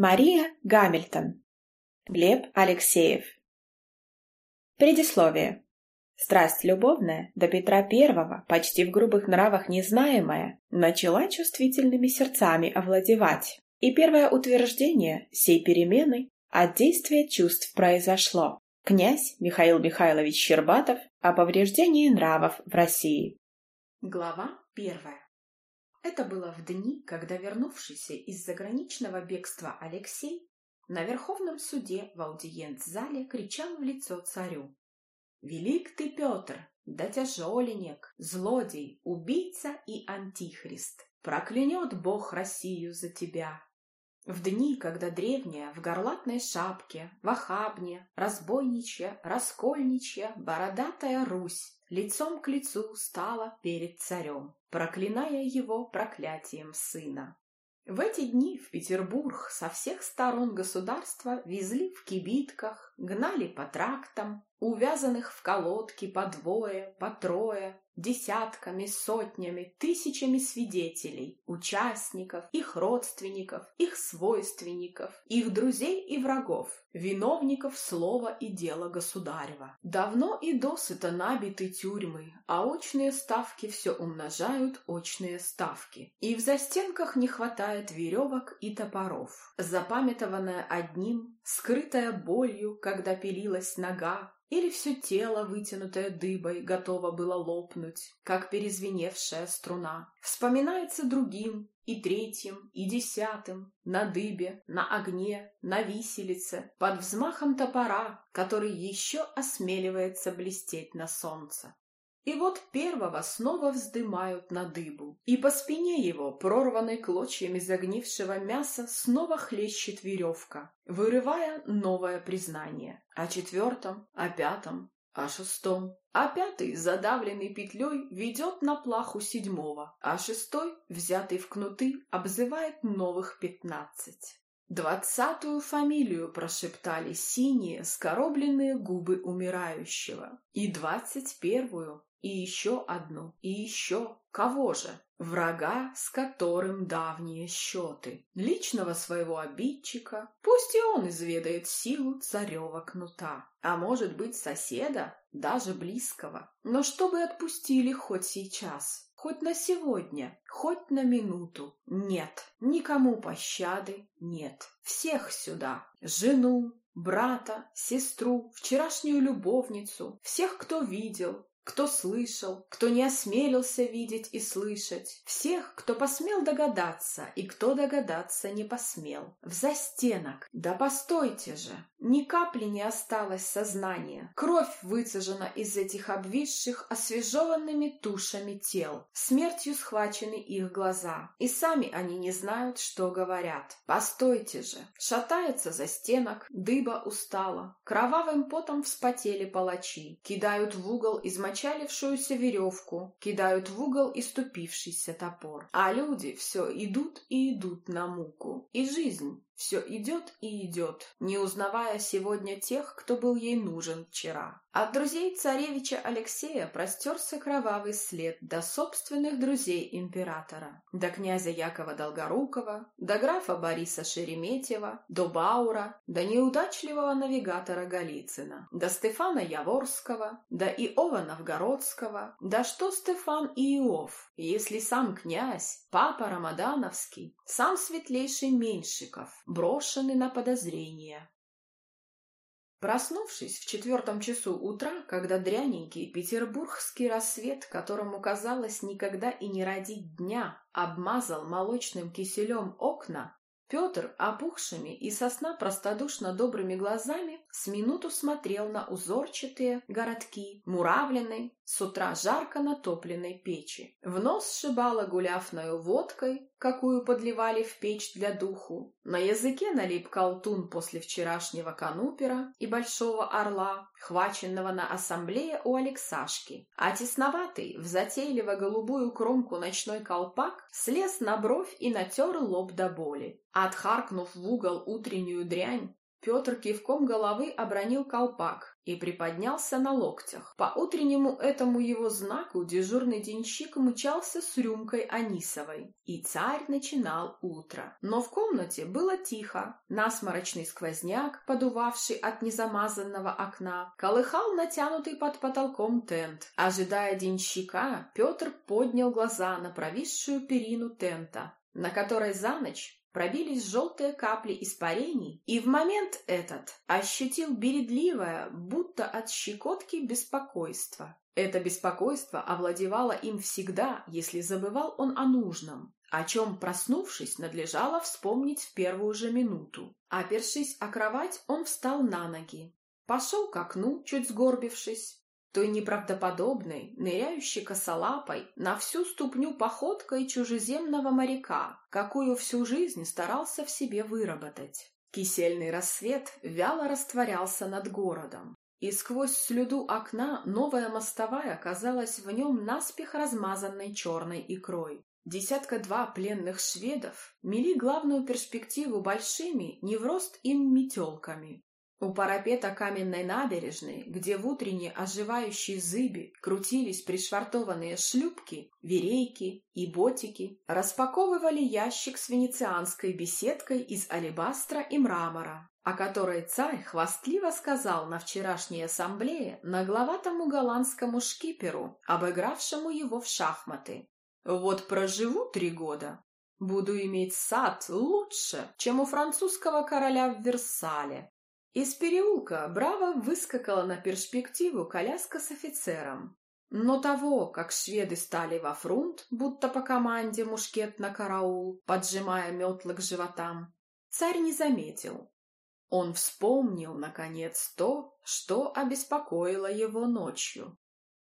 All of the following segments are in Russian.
Мария Гамильтон. Глеб Алексеев. Предисловие. Страсть любовная, до Петра Первого, почти в грубых нравах незнаемая, начала чувствительными сердцами овладевать. И первое утверждение сей перемены от действия чувств произошло. Князь Михаил Михайлович Щербатов о повреждении нравов в России. Глава первая. Это было в дни, когда вернувшийся из заграничного бегства Алексей на Верховном суде в аудиент-зале кричал в лицо царю. «Велик ты, Петр, да тяжеленек, злодей, убийца и антихрист! Проклянет Бог Россию за тебя!» В дни, когда древняя в горлатной шапке, в охабне, разбойничья, раскольничья, бородатая Русь лицом к лицу стала перед царем, проклиная его проклятием сына. В эти дни в Петербург со всех сторон государства везли в кибитках, гнали по трактам, увязанных в колодки по двое, по трое, десятками, сотнями, тысячами свидетелей, участников, их родственников, их свойственников, их друзей и врагов, виновников слова и дела государева. Давно и досыта набиты тюрьмы, а очные ставки все умножают очные ставки. И в застенках не хватает веревок и топоров. Запамятованная одним, скрытая болью, когда пилилась нога, или все тело, вытянутое дыбой, готово было лопнуть, как перезвеневшая струна. Вспоминается другим, и третьим, и десятым, на дыбе, на огне, на виселице, под взмахом топора, который еще осмеливается блестеть на солнце. И вот первого снова вздымают на дыбу, и по спине его, прорванной клочьями загнившего мяса, снова хлещет веревка, вырывая новое признание. О четвертом, о пятом, о шестом. А пятый, задавленный петлей, ведет на плаху седьмого, а шестой, взятый в кнуты, обзывает новых пятнадцать. Двадцатую фамилию прошептали синие, скоробленные губы умирающего. И двадцать первую, и еще одну, и еще. Кого же? Врага, с которым давние счеты. Личного своего обидчика. Пусть и он изведает силу царева кнута. А может быть, соседа, даже близкого. Но чтобы отпустили хоть сейчас. Хоть на сегодня, хоть на минуту. Нет, никому пощады нет. Всех сюда. Жену, брата, сестру, вчерашнюю любовницу, всех, кто видел, кто слышал, кто не осмелился видеть и слышать, всех, кто посмел догадаться и кто догадаться не посмел. В застенок. Да постойте же! Ни капли не осталось сознания. Кровь выцежена из этих обвисших, освежеванными тушами тел. Смертью схвачены их глаза. И сами они не знают, что говорят. Постойте же! Шатается за стенок, дыба устала. Кровавым потом вспотели палачи. Кидают в угол измоченные измочалившуюся веревку, кидают в угол иступившийся топор. А люди все идут и идут на муку. И жизнь все идет и идет, не узнавая сегодня тех, кто был ей нужен вчера. От друзей царевича Алексея простерся кровавый след до собственных друзей императора, до князя Якова Долгорукова, до графа Бориса Шереметьева, до Баура, до неудачливого навигатора Голицына, до Стефана Яворского, до Иова Новгородского, да что Стефан и Иов, если сам князь, папа Рамадановский, сам светлейший Меньшиков, брошены на подозрение. Проснувшись в четвертом часу утра, когда дряненький петербургский рассвет, которому казалось никогда и не родить дня, обмазал молочным киселем окна, Петр, опухшими и сосна простодушно добрыми глазами, с минуту смотрел на узорчатые городки, муравленной, с утра жарко натопленной печи. В нос сшибала гуляфною водкой, какую подливали в печь для духу. На языке налип колтун после вчерашнего канупера и большого орла, хваченного на ассамблее у Алексашки. А тесноватый, в затейливо-голубую кромку ночной колпак, слез на бровь и натер лоб до боли. Отхаркнув в угол утреннюю дрянь, Петр кивком головы обронил колпак и приподнялся на локтях. По утреннему этому его знаку дежурный денщик мчался с рюмкой Анисовой, и царь начинал утро. Но в комнате было тихо. Насморочный сквозняк, подувавший от незамазанного окна, колыхал натянутый под потолком тент. Ожидая денщика, Петр поднял глаза на провисшую перину тента, на которой за ночь пробились желтые капли испарений, и в момент этот ощутил бередливое, будто от щекотки беспокойство. Это беспокойство овладевало им всегда, если забывал он о нужном, о чем, проснувшись, надлежало вспомнить в первую же минуту. Опершись о кровать, он встал на ноги, пошел к окну, чуть сгорбившись, той неправдоподобной, ныряющей косолапой, на всю ступню походкой чужеземного моряка, какую всю жизнь старался в себе выработать. Кисельный рассвет вяло растворялся над городом, и сквозь слюду окна новая мостовая казалась в нем наспех размазанной черной икрой. Десятка-два пленных шведов мели главную перспективу большими, не в рост им метелками, у парапета каменной набережной, где в утренней оживающей зыби крутились пришвартованные шлюпки, верейки и ботики, распаковывали ящик с венецианской беседкой из алебастра и мрамора, о которой царь хвастливо сказал на вчерашней ассамблее нагловатому голландскому шкиперу, обыгравшему его в шахматы. «Вот проживу три года, буду иметь сад лучше, чем у французского короля в Версале, из переулка браво выскакала на перспективу коляска с офицером. Но того, как шведы стали во фрунт, будто по команде мушкет на караул, поджимая метлы к животам, царь не заметил. Он вспомнил, наконец, то, что обеспокоило его ночью.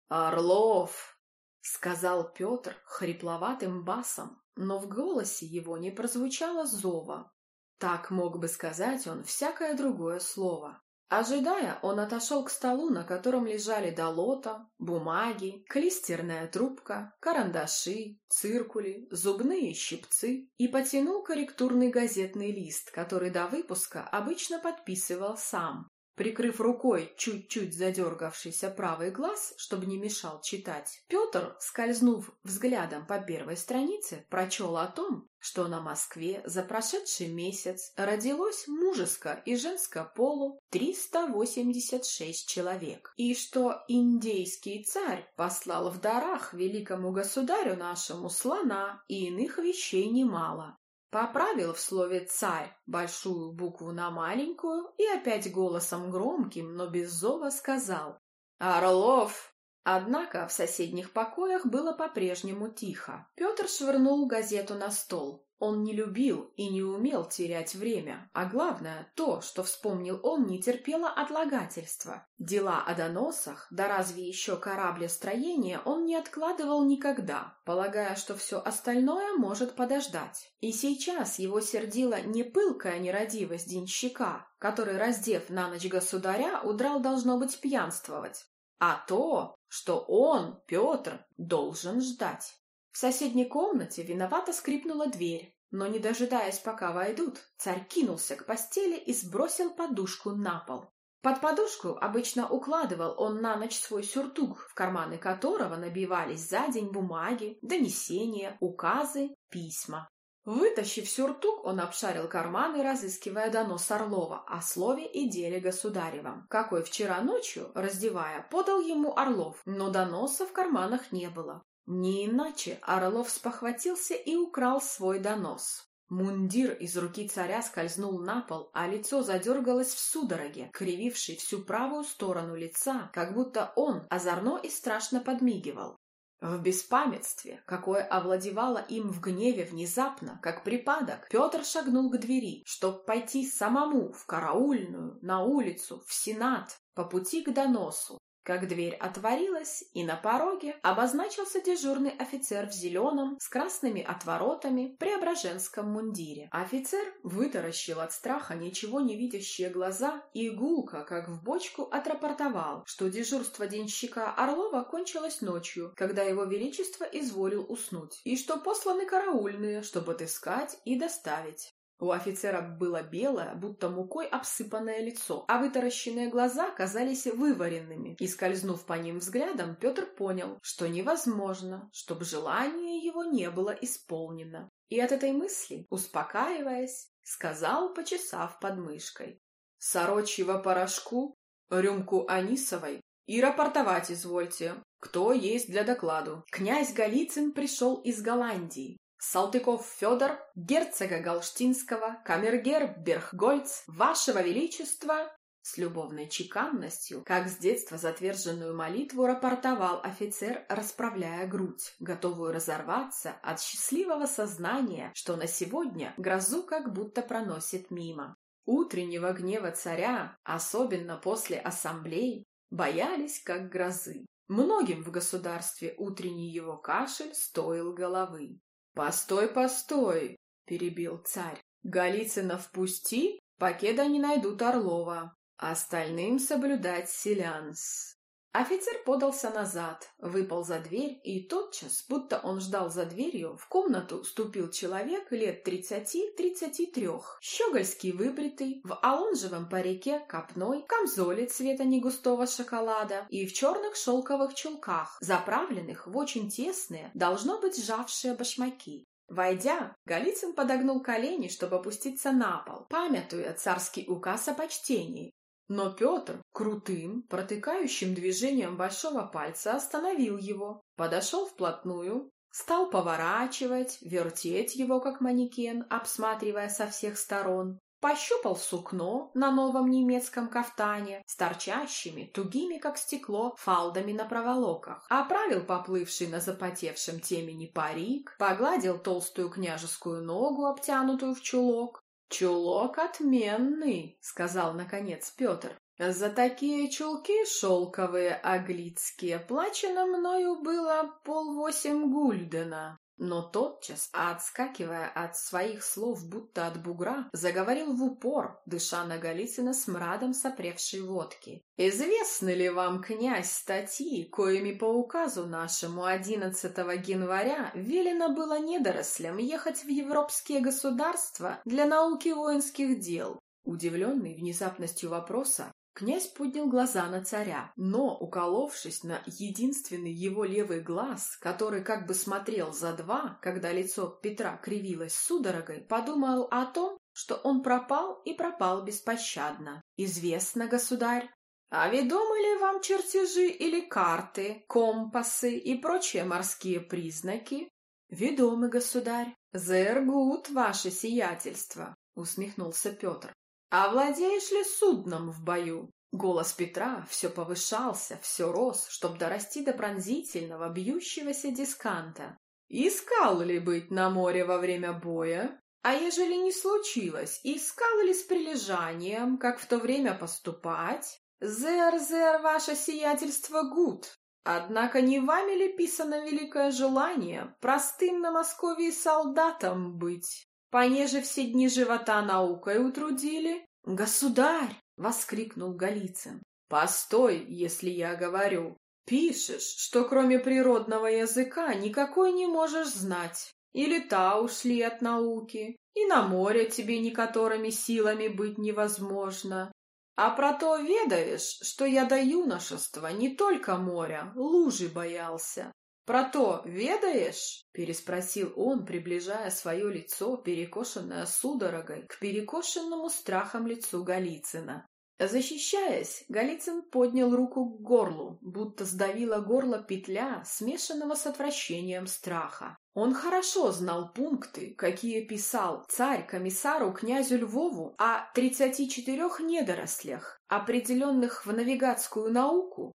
«Орлов!» — сказал Петр хрипловатым басом, но в голосе его не прозвучало зова. Так мог бы сказать он всякое другое слово. Ожидая, он отошел к столу, на котором лежали долота, бумаги, клистерная трубка, карандаши, циркули, зубные щипцы и потянул корректурный газетный лист, который до выпуска обычно подписывал сам прикрыв рукой чуть-чуть задергавшийся правый глаз, чтобы не мешал читать, Петр, скользнув взглядом по первой странице, прочел о том, что на Москве за прошедший месяц родилось мужеско и женско полу 386 человек, и что индейский царь послал в дарах великому государю нашему слона и иных вещей немало, Поправил в слове «царь» большую букву на маленькую и опять голосом громким, но без зова сказал «Орлов!». Однако в соседних покоях было по-прежнему тихо. Петр швырнул газету на стол. Он не любил и не умел терять время, а главное, то, что вспомнил он, не терпело отлагательства. Дела о доносах, да разве еще кораблестроение, он не откладывал никогда, полагая, что все остальное может подождать. И сейчас его сердила не пылкая нерадивость денщика, который, раздев на ночь государя, удрал, должно быть, пьянствовать, а то, что он, Петр, должен ждать. В соседней комнате виновато скрипнула дверь, но, не дожидаясь, пока войдут, царь кинулся к постели и сбросил подушку на пол. Под подушку обычно укладывал он на ночь свой сюртук, в карманы которого набивались за день бумаги, донесения, указы, письма. Вытащив сюртук, он обшарил карманы, разыскивая донос Орлова о слове и деле государевом, какой вчера ночью, раздевая, подал ему Орлов, но доноса в карманах не было. Не иначе Орлов спохватился и украл свой донос. Мундир из руки царя скользнул на пол, а лицо задергалось в судороге, кривившей всю правую сторону лица, как будто он озорно и страшно подмигивал. В беспамятстве, какое овладевало им в гневе внезапно, как припадок, Петр шагнул к двери, чтоб пойти самому в караульную, на улицу, в сенат, по пути к доносу, как дверь отворилась, и на пороге обозначился дежурный офицер в зеленом с красными отворотами преображенском мундире. Офицер вытаращил от страха ничего не видящие глаза и гулко, как в бочку, отрапортовал, что дежурство денщика Орлова кончилось ночью, когда его величество изволил уснуть, и что посланы караульные, чтобы отыскать и доставить. У офицера было белое, будто мукой обсыпанное лицо, а вытаращенные глаза казались вываренными. И, скользнув по ним взглядом, Петр понял, что невозможно, чтобы желание его не было исполнено. И от этой мысли, успокаиваясь, сказал, почесав подмышкой. «Сорочьего порошку, рюмку анисовой и рапортовать извольте, кто есть для докладу». Князь Голицын пришел из Голландии. Салтыков Федор, герцога Галштинского, камергер Берхгольц, вашего величества, с любовной чеканностью, как с детства затверженную молитву рапортовал офицер, расправляя грудь, готовую разорваться от счастливого сознания, что на сегодня грозу как будто проносит мимо. Утреннего гнева царя, особенно после ассамблей, боялись как грозы. Многим в государстве утренний его кашель стоил головы. «Постой, постой!» — перебил царь. «Голицына впусти, покеда не найдут Орлова. Остальным соблюдать селянс». Офицер подался назад, выпал за дверь, и тотчас, будто он ждал за дверью, в комнату вступил человек лет тридцати-тридцати трех, щегольский выбритый, в алонжевом парике копной, камзоле цвета негустого шоколада и в черных шелковых чулках, заправленных в очень тесные, должно быть сжавшие башмаки. Войдя, Голицын подогнул колени, чтобы опуститься на пол, памятуя царский указ о почтении, но Петр крутым, протыкающим движением большого пальца остановил его, подошел вплотную, стал поворачивать, вертеть его как манекен, обсматривая со всех сторон, пощупал сукно на новом немецком кафтане с торчащими, тугими как стекло, фалдами на проволоках, оправил поплывший на запотевшем темени парик, погладил толстую княжескую ногу, обтянутую в чулок, «Чулок отменный», — сказал наконец Петр. «За такие чулки шелковые аглицкие плачено мною было полвосемь гульдена». Но тотчас, отскакивая от своих слов, будто от бугра, заговорил в упор, дыша на Голицына смрадом сопревшей водки. «Известны ли вам, князь, статьи, коими по указу нашему 11 января велено было недорослям ехать в европейские государства для науки воинских дел?» Удивленный внезапностью вопроса, Князь поднял глаза на царя, но, уколовшись на единственный его левый глаз, который как бы смотрел за два, когда лицо Петра кривилось судорогой, подумал о том, что он пропал и пропал беспощадно. «Известно, государь, а ведомы ли вам чертежи или карты, компасы и прочие морские признаки? Ведомы, государь. Зергут, ваше сиятельство, усмехнулся Петр. «А владеешь ли судном в бою?» Голос Петра все повышался, все рос, чтоб дорасти до пронзительного, бьющегося дисканта. «Искал ли быть на море во время боя? А ежели не случилось, искал ли с прилежанием, как в то время поступать? Зер-зер, ваше сиятельство, гуд! Однако не вами ли писано великое желание простым на Московии солдатом быть?» Понеже все дни живота наукой утрудили? Государь! — воскликнул Голицын. Постой, если я говорю. Пишешь, что кроме природного языка никакой не можешь знать. И лета ушли от науки, и на море тебе никоторыми силами быть невозможно. А про то ведаешь, что я до юношества не только моря, лужи боялся, «Про то ведаешь?» — переспросил он, приближая свое лицо, перекошенное судорогой, к перекошенному страхом лицу Голицына. Защищаясь, Голицын поднял руку к горлу, будто сдавила горло петля, смешанного с отвращением страха. Он хорошо знал пункты, какие писал царь комиссару князю Львову о тридцати четырех недорослях, определенных в навигатскую науку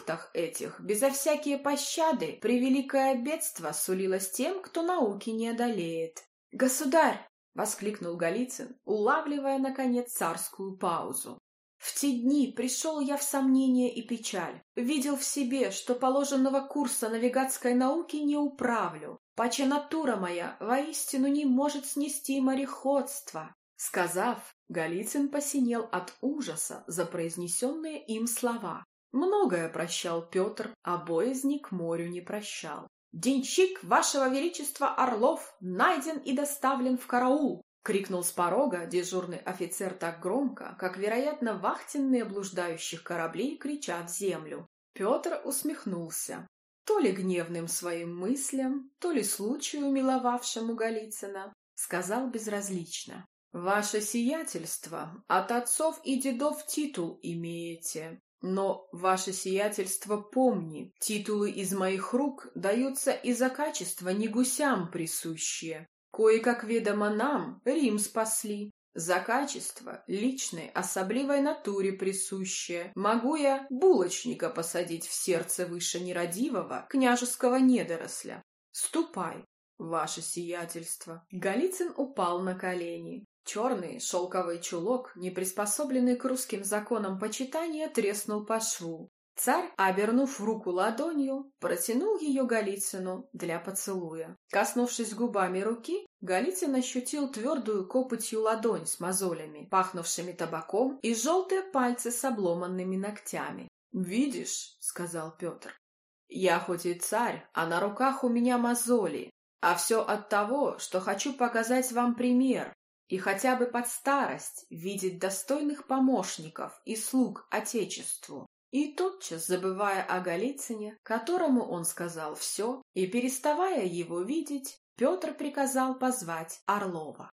пунктах этих, безо всякие пощады, превеликое бедство сулилось тем, кто науки не одолеет. «Государь!» — воскликнул Голицын, улавливая, наконец, царскую паузу. В те дни пришел я в сомнение и печаль. Видел в себе, что положенного курса навигатской науки не управлю, паче натура моя воистину не может снести мореходство. Сказав, Голицын посинел от ужаса за произнесенные им слова. Многое прощал Петр, а боязни к морю не прощал. «Денщик вашего величества Орлов найден и доставлен в караул!» — крикнул с порога дежурный офицер так громко, как, вероятно, вахтенные блуждающих кораблей кричат землю. Петр усмехнулся. То ли гневным своим мыслям, то ли случаю, миловавшему Голицына, сказал безразлично. «Ваше сиятельство, от отцов и дедов титул имеете, но, ваше сиятельство, помни, титулы из моих рук даются и за качество не гусям присущие. Кое-как ведомо нам, Рим спасли. За качество личной особливой натуре присущее могу я булочника посадить в сердце выше нерадивого княжеского недоросля. Ступай, ваше сиятельство. Голицын упал на колени. Черный шелковый чулок, не приспособленный к русским законам почитания, треснул по шву. Царь, обернув руку ладонью, протянул ее Голицыну для поцелуя. Коснувшись губами руки, Голицын ощутил твердую копотью ладонь с мозолями, пахнувшими табаком, и желтые пальцы с обломанными ногтями. «Видишь», — сказал Петр, — «я хоть и царь, а на руках у меня мозоли, а все от того, что хочу показать вам пример, и хотя бы под старость видеть достойных помощников и слуг Отечеству. И тотчас, забывая о Голицыне, которому он сказал все, и переставая его видеть, Петр приказал позвать Орлова.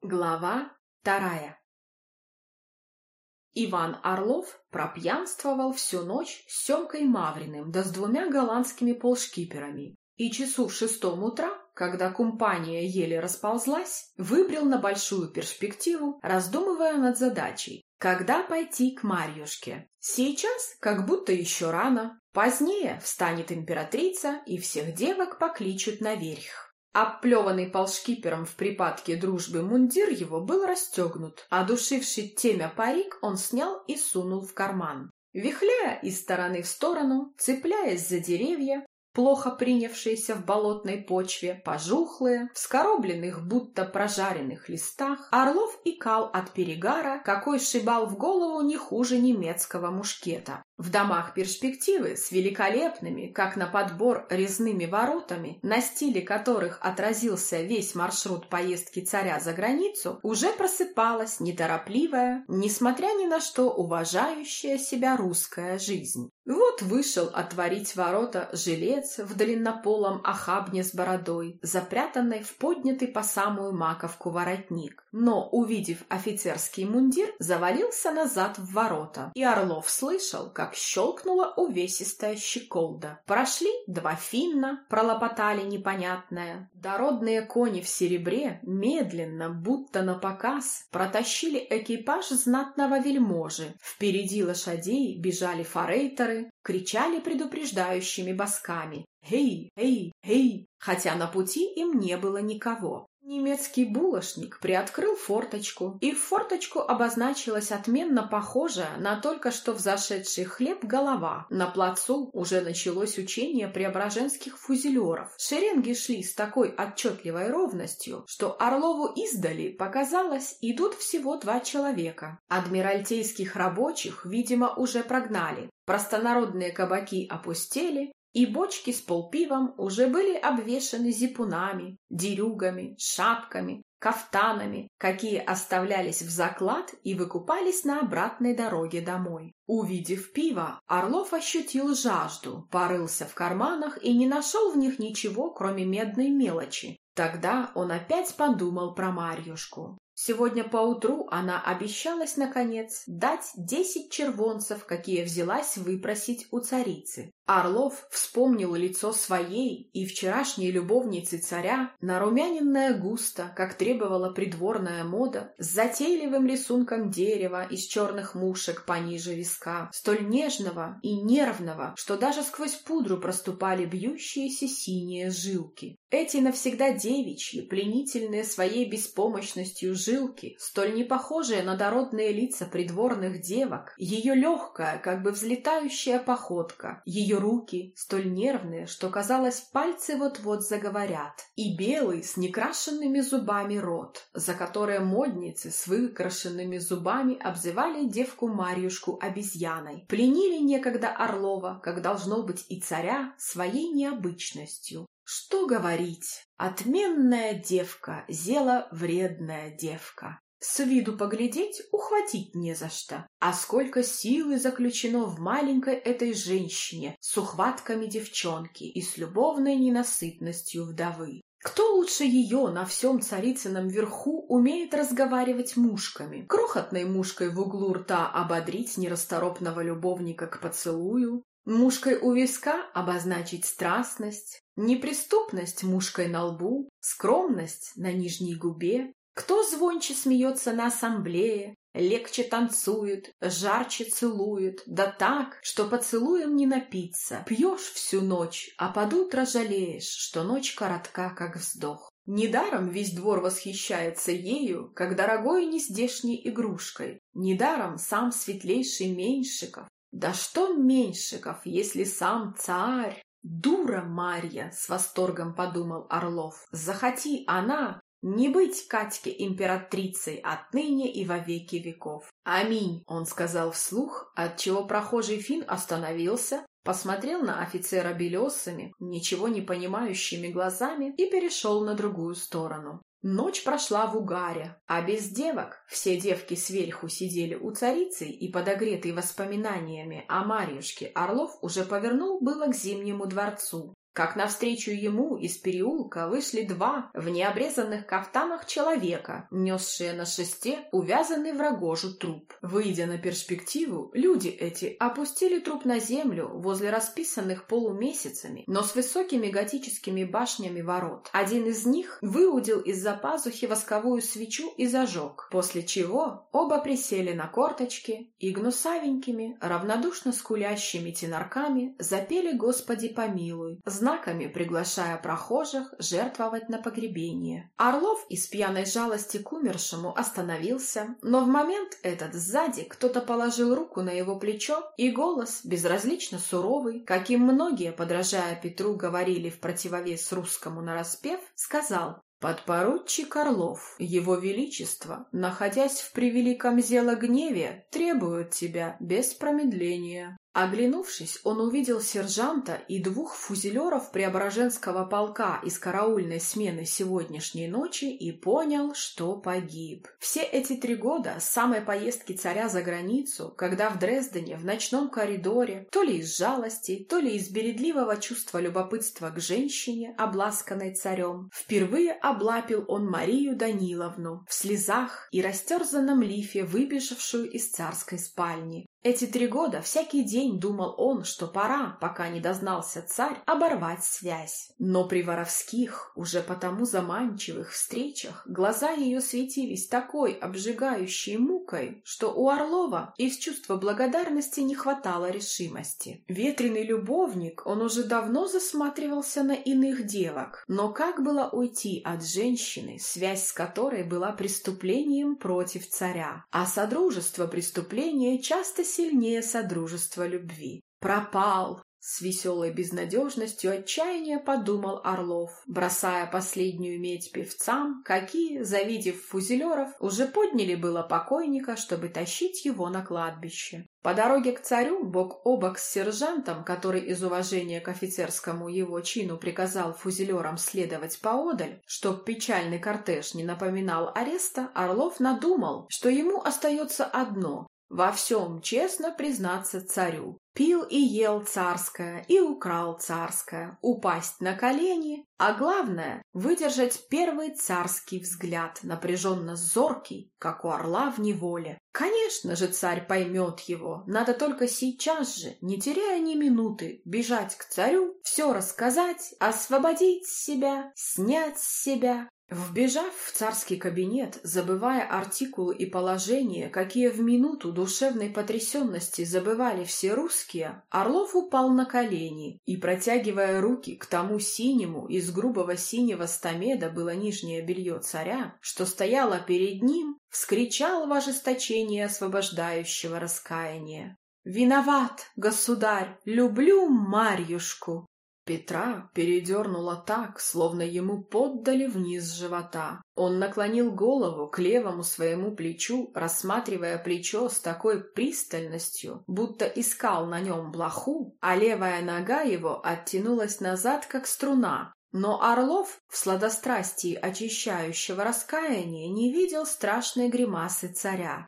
Глава вторая Иван Орлов пропьянствовал всю ночь с Семкой Мавриным да с двумя голландскими полшкиперами, и часу в шестом утра, когда компания еле расползлась, выбрел на большую перспективу, раздумывая над задачей, когда пойти к Марьюшке? Сейчас как будто еще рано. Позднее встанет императрица и всех девок покличут наверх. Обплеванный полшкипером в припадке дружбы мундир его был расстегнут, а душивший темя парик он снял и сунул в карман. Вихляя из стороны в сторону, цепляясь за деревья, плохо принявшиеся в болотной почве, пожухлые, в скоробленных, будто прожаренных листах, Орлов икал от перегара, какой шибал в голову не хуже немецкого мушкета. В домах перспективы с великолепными, как на подбор, резными воротами, на стиле которых отразился весь маршрут поездки царя за границу, уже просыпалась неторопливая, несмотря ни на что уважающая себя русская жизнь. Вот вышел отворить ворота жилец в длиннополом охабне с бородой, запрятанной в поднятый по самую маковку воротник. Но, увидев офицерский мундир, завалился назад в ворота, и Орлов слышал, как щелкнула увесистая щеколда. Прошли два финна, пролопотали непонятное. Дородные кони в серебре медленно, будто на показ, протащили экипаж знатного вельможи. Впереди лошадей бежали форейтеры, кричали предупреждающими босками «Эй! Эй! Эй!», хотя на пути им не было никого. Немецкий булочник приоткрыл форточку, и в форточку обозначилась отменно похожая на только что взошедший хлеб голова. На плацу уже началось учение преображенских фузелеров. Шеренги шли с такой отчетливой ровностью, что Орлову издали показалось, идут всего два человека. Адмиралтейских рабочих, видимо, уже прогнали. Простонародные кабаки опустели, и бочки с полпивом уже были обвешаны зипунами, дерюгами, шапками, кафтанами, какие оставлялись в заклад и выкупались на обратной дороге домой. Увидев пиво, Орлов ощутил жажду, порылся в карманах и не нашел в них ничего, кроме медной мелочи. Тогда он опять подумал про Марьюшку. Сегодня поутру она обещалась, наконец, дать десять червонцев, какие взялась выпросить у царицы. Орлов вспомнил лицо своей и вчерашней любовницы царя, нарумяненное густо, как требовала придворная мода, с затейливым рисунком дерева из черных мушек пониже виска, столь нежного и нервного, что даже сквозь пудру проступали бьющиеся синие жилки. Эти навсегда девичьи, пленительные своей беспомощностью жилки, столь не похожие на дородные лица придворных девок, ее легкая, как бы взлетающая походка, ее руки, столь нервные, что, казалось, пальцы вот-вот заговорят, и белый с некрашенными зубами рот, за которые модницы с выкрашенными зубами обзывали девку Марьюшку обезьяной, пленили некогда Орлова, как должно быть и царя, своей необычностью, Что говорить? Отменная девка, зела вредная девка. С виду поглядеть, ухватить не за что. А сколько силы заключено в маленькой этой женщине с ухватками девчонки и с любовной ненасытностью вдовы. Кто лучше ее на всем царицыном верху умеет разговаривать мушками? Крохотной мушкой в углу рта ободрить нерасторопного любовника к поцелую, мушкой у виска обозначить страстность, неприступность мушкой на лбу, скромность на нижней губе, кто звонче смеется на ассамблее, легче танцует, жарче целует, да так, что поцелуем не напиться. Пьешь всю ночь, а под утро жалеешь, что ночь коротка, как вздох. Недаром весь двор восхищается ею, как дорогой нездешней игрушкой. Недаром сам светлейший Меньшиков. Да что Меньшиков, если сам царь? «Дура Марья!» — с восторгом подумал Орлов. «Захоти она, не быть Катьке императрицей отныне и во веки веков. Аминь, он сказал вслух, отчего прохожий фин остановился, посмотрел на офицера белесыми, ничего не понимающими глазами и перешел на другую сторону. Ночь прошла в угаре, а без девок все девки сверху сидели у царицы и, подогретый воспоминаниями о Марьюшке, Орлов уже повернул было к Зимнему дворцу, как навстречу ему из переулка вышли два в необрезанных кафтанах человека, несшие на шесте увязанный в рогожу труп. Выйдя на перспективу, люди эти опустили труп на землю возле расписанных полумесяцами, но с высокими готическими башнями ворот. Один из них выудил из-за пазухи восковую свечу и зажег, после чего оба присели на корточки и гнусавенькими, равнодушно скулящими тенорками запели «Господи помилуй», знаками приглашая прохожих жертвовать на погребение. Орлов из пьяной жалости к умершему остановился, но в момент этот сзади кто-то положил руку на его плечо, и голос, безразлично суровый, каким многие, подражая Петру, говорили в противовес русскому нараспев, сказал Подпоручик Орлов, его величество, находясь в превеликом зелогневе, требует тебя без промедления. Оглянувшись, он увидел сержанта и двух фузелеров Преображенского полка из караульной смены сегодняшней ночи и понял, что погиб. Все эти три года с самой поездки царя за границу, когда в Дрездене в ночном коридоре, то ли из жалости, то ли из бередливого чувства любопытства к женщине, обласканной царем, впервые облапил он Марию Даниловну в слезах и растерзанном лифе, выбежавшую из царской спальни. Эти три года всякий день думал он, что пора, пока не дознался царь, оборвать связь. Но при воровских, уже потому заманчивых встречах, глаза ее светились такой обжигающей мукой, что у Орлова из чувства благодарности не хватало решимости. Ветреный любовник, он уже давно засматривался на иных девок, но как было уйти от женщины, связь с которой была преступлением против царя, а содружество преступления часто сильнее содружества любви. Пропал! С веселой безнадежностью отчаяния подумал Орлов, бросая последнюю медь певцам, какие, завидев фузелеров, уже подняли было покойника, чтобы тащить его на кладбище. По дороге к царю, бок о бок с сержантом, который из уважения к офицерскому его чину приказал фузелерам следовать поодаль, чтоб печальный кортеж не напоминал ареста, Орлов надумал, что ему остается одно во всем честно признаться царю. Пил и ел царское, и украл царское, упасть на колени, а главное — выдержать первый царский взгляд, напряженно зоркий, как у орла в неволе. Конечно же, царь поймет его, надо только сейчас же, не теряя ни минуты, бежать к царю, все рассказать, освободить себя, снять с себя, Вбежав в царский кабинет, забывая артикулы и положения, какие в минуту душевной потрясенности забывали все русские, Орлов упал на колени и, протягивая руки к тому синему, из грубого синего стамеда было нижнее белье царя, что стояло перед ним, вскричал в ожесточении освобождающего раскаяния. «Виноват, государь, люблю Марьюшку!» Петра передернуло так, словно ему поддали вниз живота. Он наклонил голову к левому своему плечу, рассматривая плечо с такой пристальностью, будто искал на нем блоху, а левая нога его оттянулась назад, как струна, Но Орлов в сладострастии очищающего раскаяния не видел страшной гримасы царя.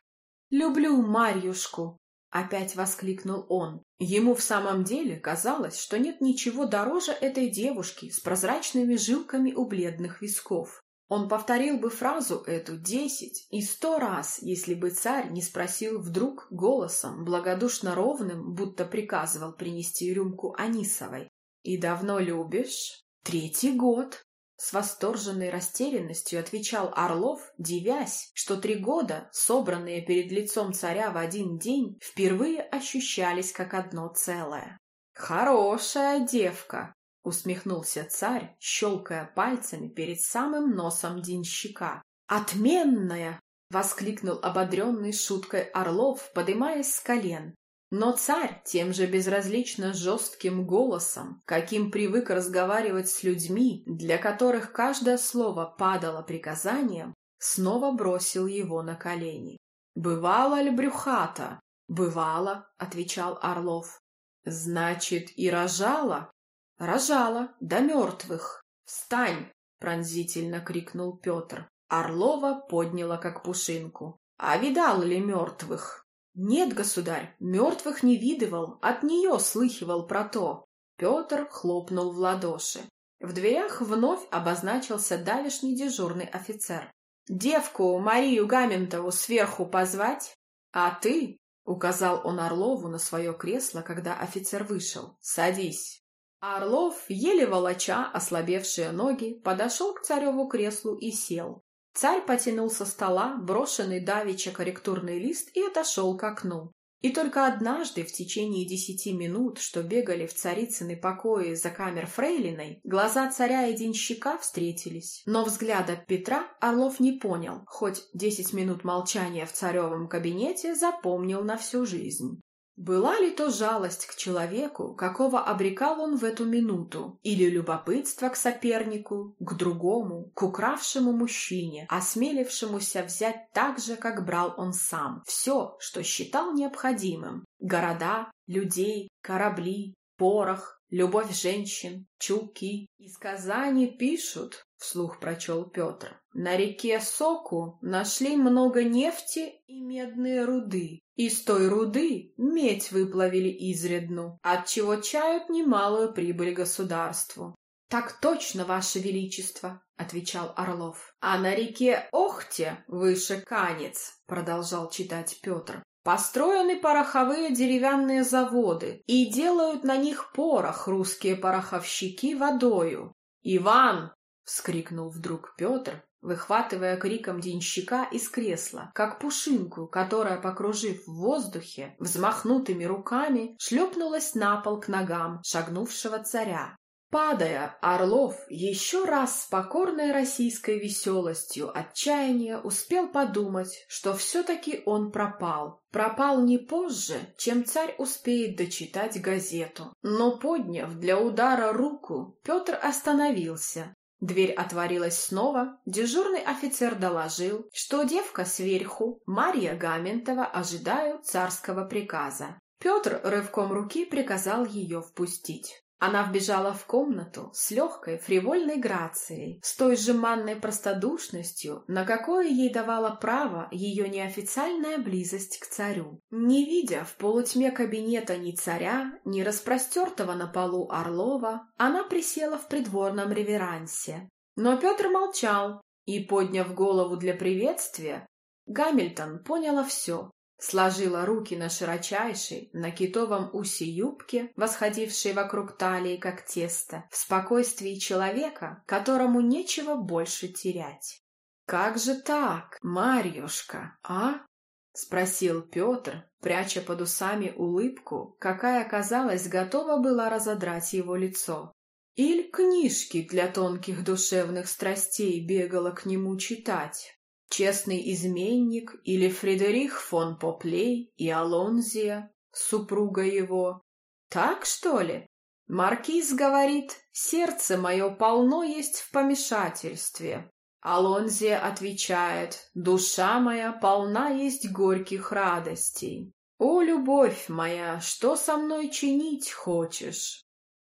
«Люблю Марьюшку!» — опять воскликнул он. Ему в самом деле казалось, что нет ничего дороже этой девушки с прозрачными жилками у бледных висков. Он повторил бы фразу эту десять и сто раз, если бы царь не спросил вдруг голосом, благодушно ровным, будто приказывал принести рюмку Анисовой. «И давно любишь?» «Третий год», — с восторженной растерянностью отвечал Орлов, дивясь, что три года, собранные перед лицом царя в один день, впервые ощущались как одно целое. «Хорошая девка», — усмехнулся царь, щелкая пальцами перед самым носом денщика. «Отменная!» — воскликнул ободренный шуткой Орлов, подымаясь с колен. Но царь тем же безразлично жестким голосом, каким привык разговаривать с людьми, для которых каждое слово падало приказанием, снова бросил его на колени. «Бывало ли брюхата?» «Бывало», — отвечал Орлов. «Значит, и рожала?» «Рожала, до мертвых». «Встань!» — пронзительно крикнул Петр. Орлова подняла как пушинку. «А видал ли мертвых?» «Нет, государь, мертвых не видывал, от нее слыхивал про то». Петр хлопнул в ладоши. В дверях вновь обозначился давишний дежурный офицер. «Девку Марию Гаментову сверху позвать? А ты?» — указал он Орлову на свое кресло, когда офицер вышел. «Садись». Орлов, еле волоча ослабевшие ноги, подошел к цареву креслу и сел. Царь потянул со стола брошенный давеча корректурный лист и отошел к окну. И только однажды в течение десяти минут, что бегали в царицыны покои за камер фрейлиной, глаза царя и денщика встретились. Но взгляда Петра Орлов не понял, хоть десять минут молчания в царевом кабинете запомнил на всю жизнь. Была ли то жалость к человеку, какого обрекал он в эту минуту, или любопытство к сопернику, к другому, к укравшему мужчине, осмелившемуся взять так же, как брал он сам, все, что считал необходимым – города, людей, корабли, порох, любовь женщин, чулки. Из Казани пишут, вслух прочел Петр, на реке Соку нашли много нефти и медные руды. Из той руды медь выплавили изредну, отчего чают немалую прибыль государству. «Так точно, Ваше Величество!» — отвечал Орлов. «А на реке Охте, выше Канец, — продолжал читать Петр, — построены пороховые деревянные заводы, и делают на них порох русские пороховщики водою. «Иван!» — вскрикнул вдруг Петр, выхватывая криком денщика из кресла, как пушинку, которая, покружив в воздухе, взмахнутыми руками, шлепнулась на пол к ногам шагнувшего царя. Падая, Орлов еще раз с покорной российской веселостью отчаяния успел подумать, что все-таки он пропал. Пропал не позже, чем царь успеет дочитать газету. Но, подняв для удара руку, Петр остановился, Дверь отворилась снова, дежурный офицер доложил, что девка сверху, Марья Гаментова, ожидают царского приказа. Петр рывком руки приказал ее впустить. Она вбежала в комнату с легкой фривольной грацией, с той же манной простодушностью, на какое ей давала право ее неофициальная близость к царю. Не видя в полутьме кабинета ни царя, ни распростертого на полу Орлова, она присела в придворном реверансе. Но Петр молчал и, подняв голову для приветствия, Гамильтон поняла все сложила руки на широчайшей, на китовом усе юбке, восходившей вокруг талии, как тесто, в спокойствии человека, которому нечего больше терять. «Как же так, Марьюшка, а?» — спросил Петр, пряча под усами улыбку, какая, казалось, готова была разодрать его лицо. Иль книжки для тонких душевных страстей бегала к нему читать? Честный изменник или Фредерих фон Поплей и Алонзия, супруга его. Так, что ли? Маркиз говорит, сердце мое полно есть в помешательстве. Алонзия отвечает, душа моя полна есть горьких радостей. О, любовь моя, что со мной чинить хочешь?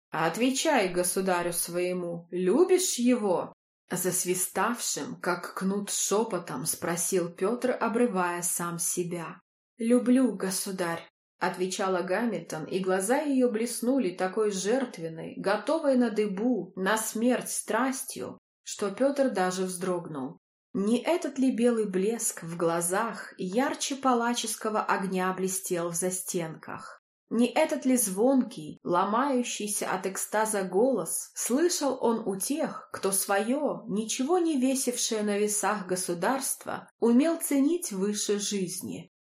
Отвечай государю своему, любишь его?» Засвиставшим, как кнут шепотом, спросил Петр, обрывая сам себя. «Люблю, государь», — отвечала Гамильтон, и глаза ее блеснули такой жертвенной, готовой на дыбу, на смерть страстью, что Петр даже вздрогнул. Не этот ли белый блеск в глазах ярче палаческого огня блестел в застенках? Не этот ли звонкий, ломающийся от экстаза голос слышал он у тех, кто свое, ничего не весившее на весах государства, умел ценить выше жизни?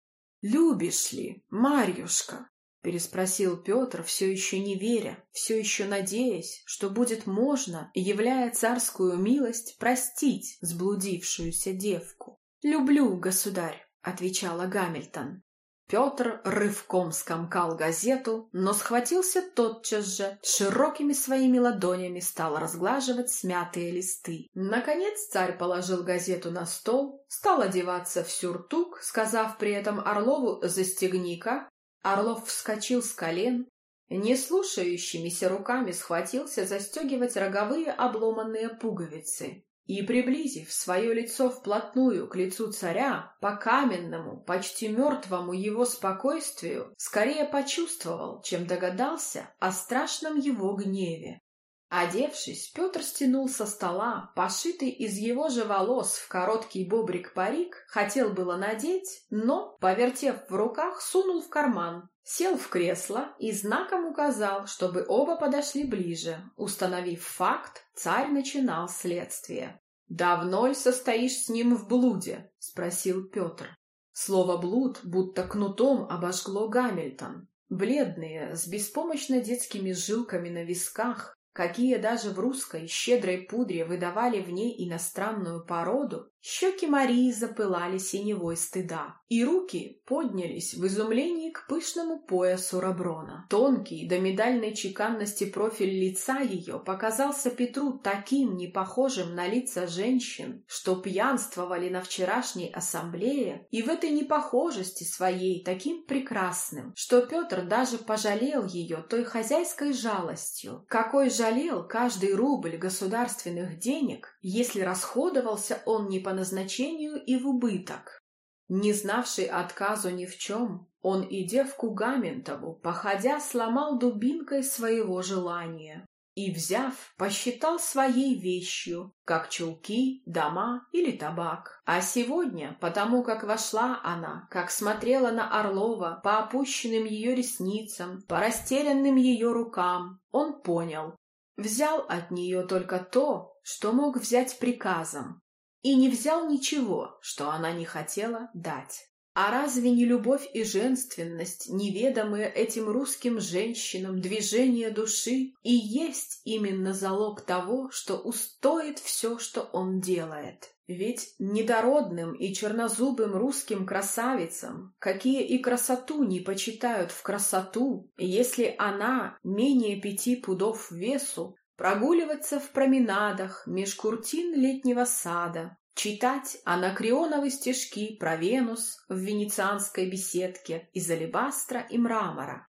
«Любишь ли, Марьюшка?» — переспросил Петр, все еще не веря, все еще надеясь, что будет можно, являя царскую милость, простить сблудившуюся девку. «Люблю, государь», — отвечала Гамильтон. Петр рывком скомкал газету, но схватился тотчас же, широкими своими ладонями стал разглаживать смятые листы. Наконец царь положил газету на стол, стал одеваться в сюртук, сказав при этом Орлову «застегни-ка». Орлов вскочил с колен, не слушающимися руками схватился застегивать роговые обломанные пуговицы и, приблизив свое лицо вплотную к лицу царя, по каменному, почти мертвому его спокойствию, скорее почувствовал, чем догадался о страшном его гневе. Одевшись, Петр стянул со стола, пошитый из его же волос в короткий бобрик-парик, хотел было надеть, но, повертев в руках, сунул в карман, сел в кресло и знаком указал, чтобы оба подошли ближе. Установив факт, царь начинал следствие. «Давно ли состоишь с ним в блуде?» — спросил Петр. Слово «блуд» будто кнутом обожгло Гамильтон. Бледные, с беспомощно детскими жилками на висках, какие даже в русской щедрой пудре выдавали в ней иностранную породу, щеки Марии запылали синевой стыда, и руки поднялись в изумлении к пышному поясу Раброна. Тонкий до медальной чеканности профиль лица ее показался Петру таким непохожим на лица женщин, что пьянствовали на вчерашней ассамблее, и в этой непохожести своей таким прекрасным, что Петр даже пожалел ее той хозяйской жалостью, какой жалел каждый рубль государственных денег, если расходовался он не по назначению и в убыток. Не знавший отказу ни в чем, он и девку Гаментову, походя, сломал дубинкой своего желания и, взяв, посчитал своей вещью, как чулки, дома или табак. А сегодня, потому как вошла она, как смотрела на Орлова по опущенным ее ресницам, по растерянным ее рукам, он понял, Взял от нее только то, что мог взять приказом, и не взял ничего, что она не хотела дать. А разве не любовь и женственность, неведомые этим русским женщинам движение души, и есть именно залог того, что устоит все, что он делает? Ведь недородным и чернозубым русским красавицам, какие и красоту не почитают в красоту, если она менее пяти пудов весу, прогуливаться в променадах меж куртин летнего сада, читать анакреоновые стишки про Венус в венецианской беседке из алебастра и мрамора.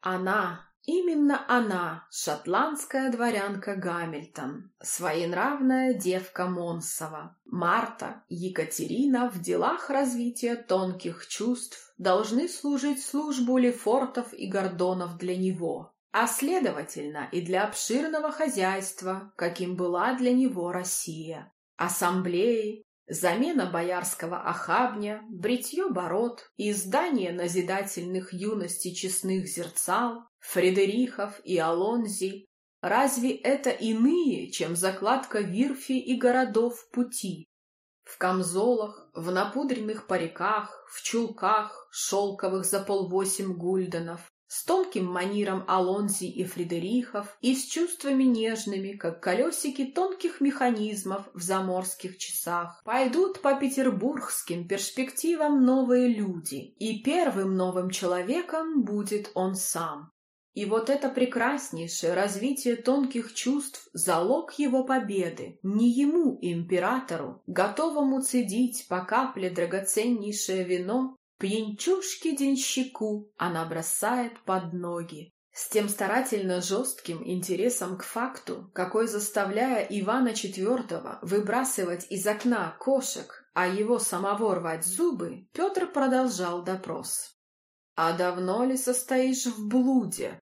Она, Именно она, шотландская дворянка Гамильтон, своенравная девка Монсова, Марта, Екатерина в делах развития тонких чувств должны служить службу Лефортов и Гордонов для него, а следовательно и для обширного хозяйства, каким была для него Россия. Ассамблеи, Замена боярского охабня, бритье бород, издание назидательных юности честных зерцал, Фредерихов и Алонзи, разве это иные, чем закладка вирфи и городов пути? В камзолах, в напудренных париках, в чулках, шелковых за полвосемь гульденов, с тонким маниром Алонзи и Фредерихов и с чувствами нежными, как колесики тонких механизмов в заморских часах. Пойдут по петербургским перспективам новые люди, и первым новым человеком будет он сам. И вот это прекраснейшее развитие тонких чувств – залог его победы. Не ему, императору, готовому цедить по капле драгоценнейшее вино, пьянчушке денщику она бросает под ноги. с тем старательно жестким интересом к факту, какой заставляя Ивана IV выбрасывать из окна кошек, а его самого рвать зубы, Петр продолжал допрос. «А давно ли состоишь в блуде?»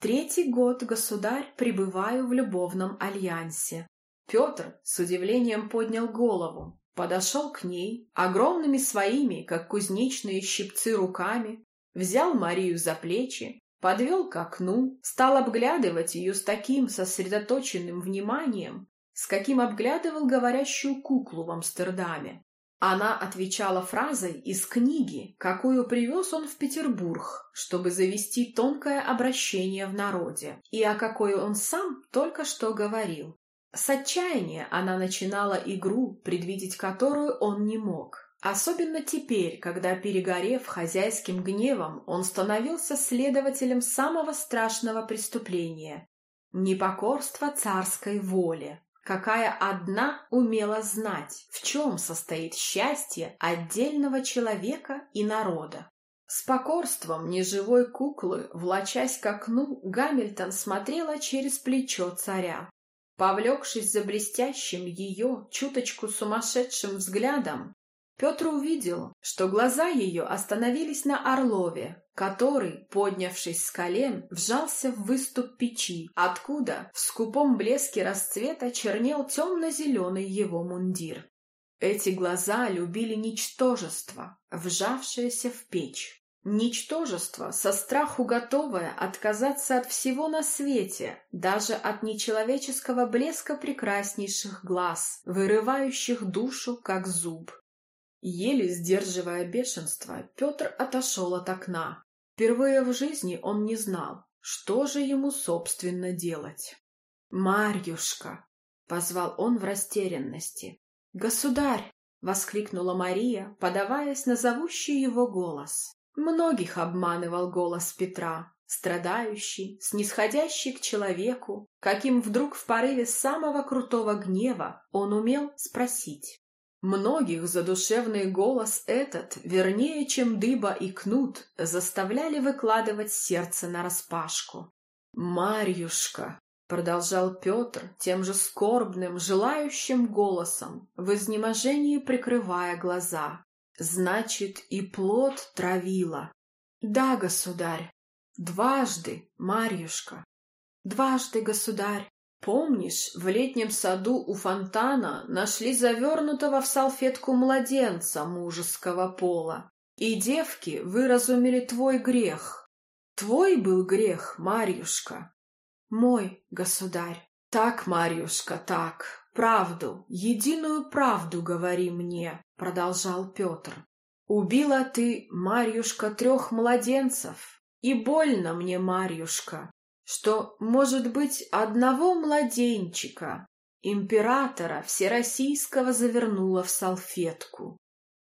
«Третий год, государь, пребываю в любовном альянсе». Петр с удивлением поднял голову, подошел к ней, огромными своими, как кузнечные щипцы руками, взял Марию за плечи, подвел к окну, стал обглядывать ее с таким сосредоточенным вниманием, с каким обглядывал говорящую куклу в Амстердаме. Она отвечала фразой из книги, какую привез он в Петербург, чтобы завести тонкое обращение в народе, и о какой он сам только что говорил. С отчаяния она начинала игру, предвидеть которую он не мог. Особенно теперь, когда, перегорев хозяйским гневом, он становился следователем самого страшного преступления – непокорства царской воле, какая одна умела знать, в чем состоит счастье отдельного человека и народа. С покорством неживой куклы, влачась к окну, Гамильтон смотрела через плечо царя. Повлекшись за блестящим ее, чуточку сумасшедшим взглядом, Петр увидел, что глаза ее остановились на Орлове, который, поднявшись с колен, вжался в выступ печи, откуда в скупом блеске расцвета чернел темно-зеленый его мундир. Эти глаза любили ничтожество, вжавшееся в печь. Ничтожество, со страху готовое отказаться от всего на свете, даже от нечеловеческого блеска прекраснейших глаз, вырывающих душу, как зуб. Еле сдерживая бешенство, Петр отошел от окна. Впервые в жизни он не знал, что же ему, собственно, делать. «Марьюшка!» — позвал он в растерянности. «Государь!» — воскликнула Мария, подаваясь на зовущий его голос. Многих обманывал голос Петра, страдающий, снисходящий к человеку, каким вдруг в порыве самого крутого гнева он умел спросить. Многих задушевный голос этот, вернее, чем дыба и кнут, заставляли выкладывать сердце нараспашку. «Марьюшка!» — продолжал Петр тем же скорбным, желающим голосом, в изнеможении прикрывая глаза. «Значит, и плод травила». «Да, государь, дважды, Марьюшка, дважды, государь». Помнишь, в летнем саду у фонтана нашли завернутого в салфетку младенца мужеского пола, и девки выразумели твой грех. Твой был грех, Марьюшка. Мой, государь. Так, Марьюшка, так. Правду, единую правду говори мне, продолжал Петр. Убила ты, Марьюшка, трех младенцев, и больно мне, Марьюшка, что, может быть, одного младенчика, императора всероссийского завернула в салфетку.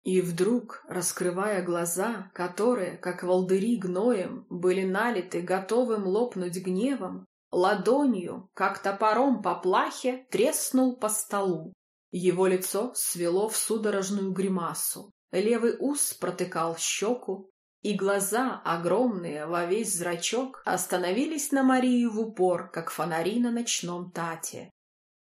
И вдруг, раскрывая глаза, которые, как волдыри гноем, были налиты готовым лопнуть гневом, ладонью, как топором по плахе, треснул по столу. Его лицо свело в судорожную гримасу. Левый ус протыкал щеку, и глаза, огромные во весь зрачок, остановились на Марию в упор, как фонари на ночном тате.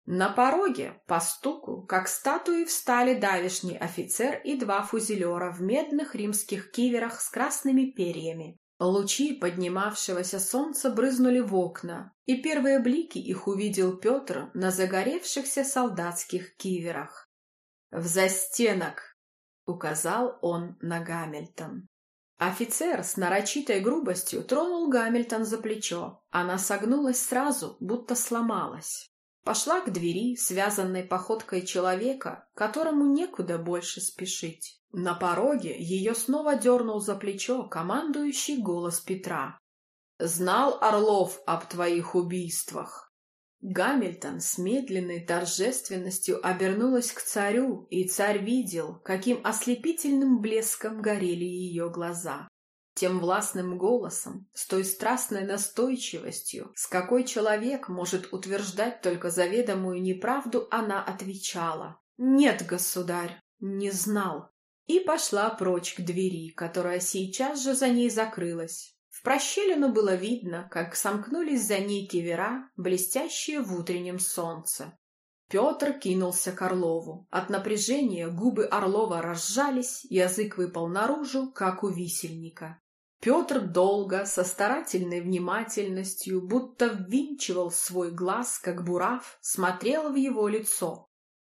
На пороге, по стуку, как статуи встали давишний офицер и два фузелера в медных римских киверах с красными перьями. Лучи поднимавшегося солнца брызнули в окна, и первые блики их увидел Петр на загоревшихся солдатских киверах. «В застенок!» — указал он на Гамильтон. Офицер с нарочитой грубостью тронул Гамильтон за плечо. Она согнулась сразу, будто сломалась. Пошла к двери, связанной походкой человека, которому некуда больше спешить. На пороге ее снова дернул за плечо командующий голос Петра. «Знал Орлов об твоих убийствах?» Гамильтон с медленной торжественностью обернулась к царю, и царь видел, каким ослепительным блеском горели ее глаза. Тем властным голосом, с той страстной настойчивостью, с какой человек может утверждать только заведомую неправду, она отвечала «Нет, государь, не знал» и пошла прочь к двери, которая сейчас же за ней закрылась. В прощелину было видно, как сомкнулись за ней кивера, блестящие в утреннем солнце. Петр кинулся к Орлову. От напряжения губы Орлова разжались, язык выпал наружу, как у висельника. Петр долго, со старательной внимательностью, будто ввинчивал свой глаз, как бурав, смотрел в его лицо.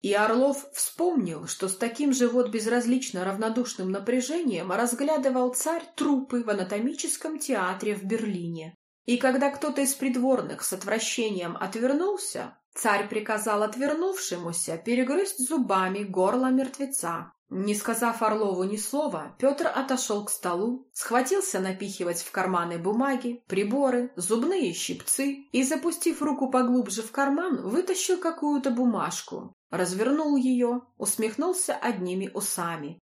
И Орлов вспомнил, что с таким же вот безразлично равнодушным напряжением разглядывал царь трупы в анатомическом театре в Берлине. И когда кто-то из придворных с отвращением отвернулся, царь приказал отвернувшемуся перегрызть зубами горло мертвеца, не сказав Орлову ни слова, Петр отошел к столу, схватился напихивать в карманы бумаги, приборы, зубные щипцы и, запустив руку поглубже в карман, вытащил какую-то бумажку, развернул ее, усмехнулся одними усами.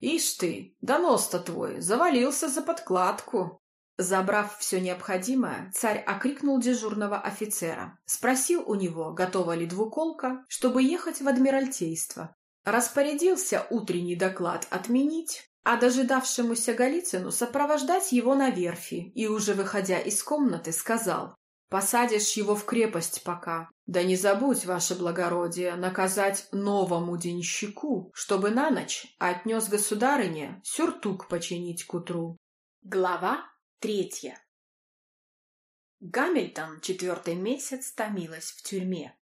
«Ишь ты, донос-то твой, завалился за подкладку!» Забрав все необходимое, царь окрикнул дежурного офицера, спросил у него, готова ли двуколка, чтобы ехать в Адмиралтейство, Распорядился утренний доклад отменить, а дожидавшемуся Голицыну сопровождать его на верфи и, уже выходя из комнаты, сказал «Посадишь его в крепость пока. Да не забудь, ваше благородие, наказать новому денщику, чтобы на ночь отнес государыне сюртук починить к утру». Глава третья Гамильтон четвертый месяц томилась в тюрьме.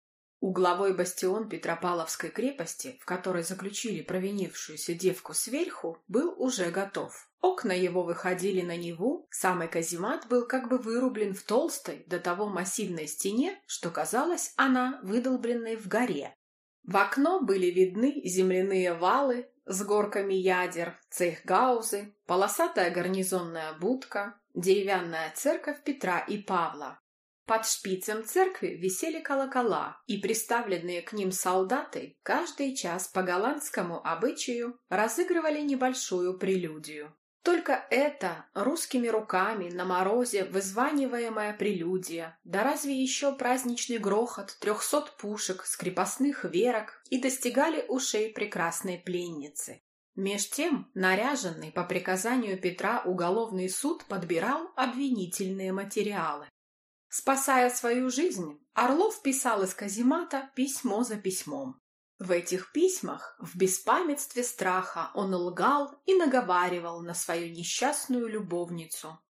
Угловой бастион Петропавловской крепости, в которой заключили провинившуюся девку сверху, был уже готов. Окна его выходили на Неву, самый каземат был как бы вырублен в толстой, до того массивной стене, что казалось она выдолбленной в горе. В окно были видны земляные валы с горками ядер, цехгаузы, полосатая гарнизонная будка, деревянная церковь Петра и Павла, под шпицем церкви висели колокола, и приставленные к ним солдаты каждый час по голландскому обычаю разыгрывали небольшую прелюдию. Только это русскими руками на морозе вызваниваемая прелюдия, да разве еще праздничный грохот трехсот пушек с крепостных верок и достигали ушей прекрасной пленницы. Меж тем, наряженный по приказанию Петра уголовный суд подбирал обвинительные материалы. Спасая свою жизнь, Орлов писал из каземата письмо за письмом. В этих письмах, в беспамятстве страха, он лгал и наговаривал на свою несчастную любовницу.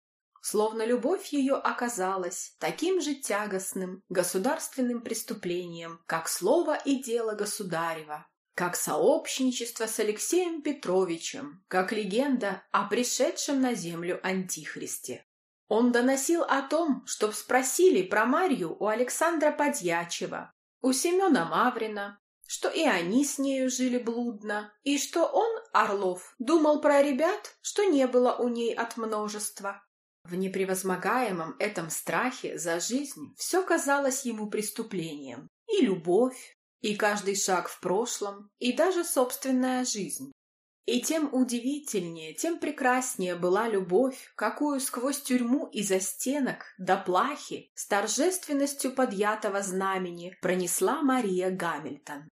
Словно любовь ее оказалась таким же тягостным государственным преступлением, как слово и дело государева, как сообщничество с Алексеем Петровичем, как легенда о пришедшем на землю Антихристе. Он доносил о том, чтоб спросили про Марью у Александра Подьячева, у Семена Маврина, что и они с нею жили блудно, и что он, Орлов, думал про ребят, что не было у ней от множества. В непревозмогаемом этом страхе за жизнь все казалось ему преступлением. И любовь, и каждый шаг в прошлом, и даже собственная жизнь. И тем удивительнее, тем прекраснее была любовь, какую сквозь тюрьму и за стенок до плахи с торжественностью подъятого знамени пронесла Мария Гамильтон.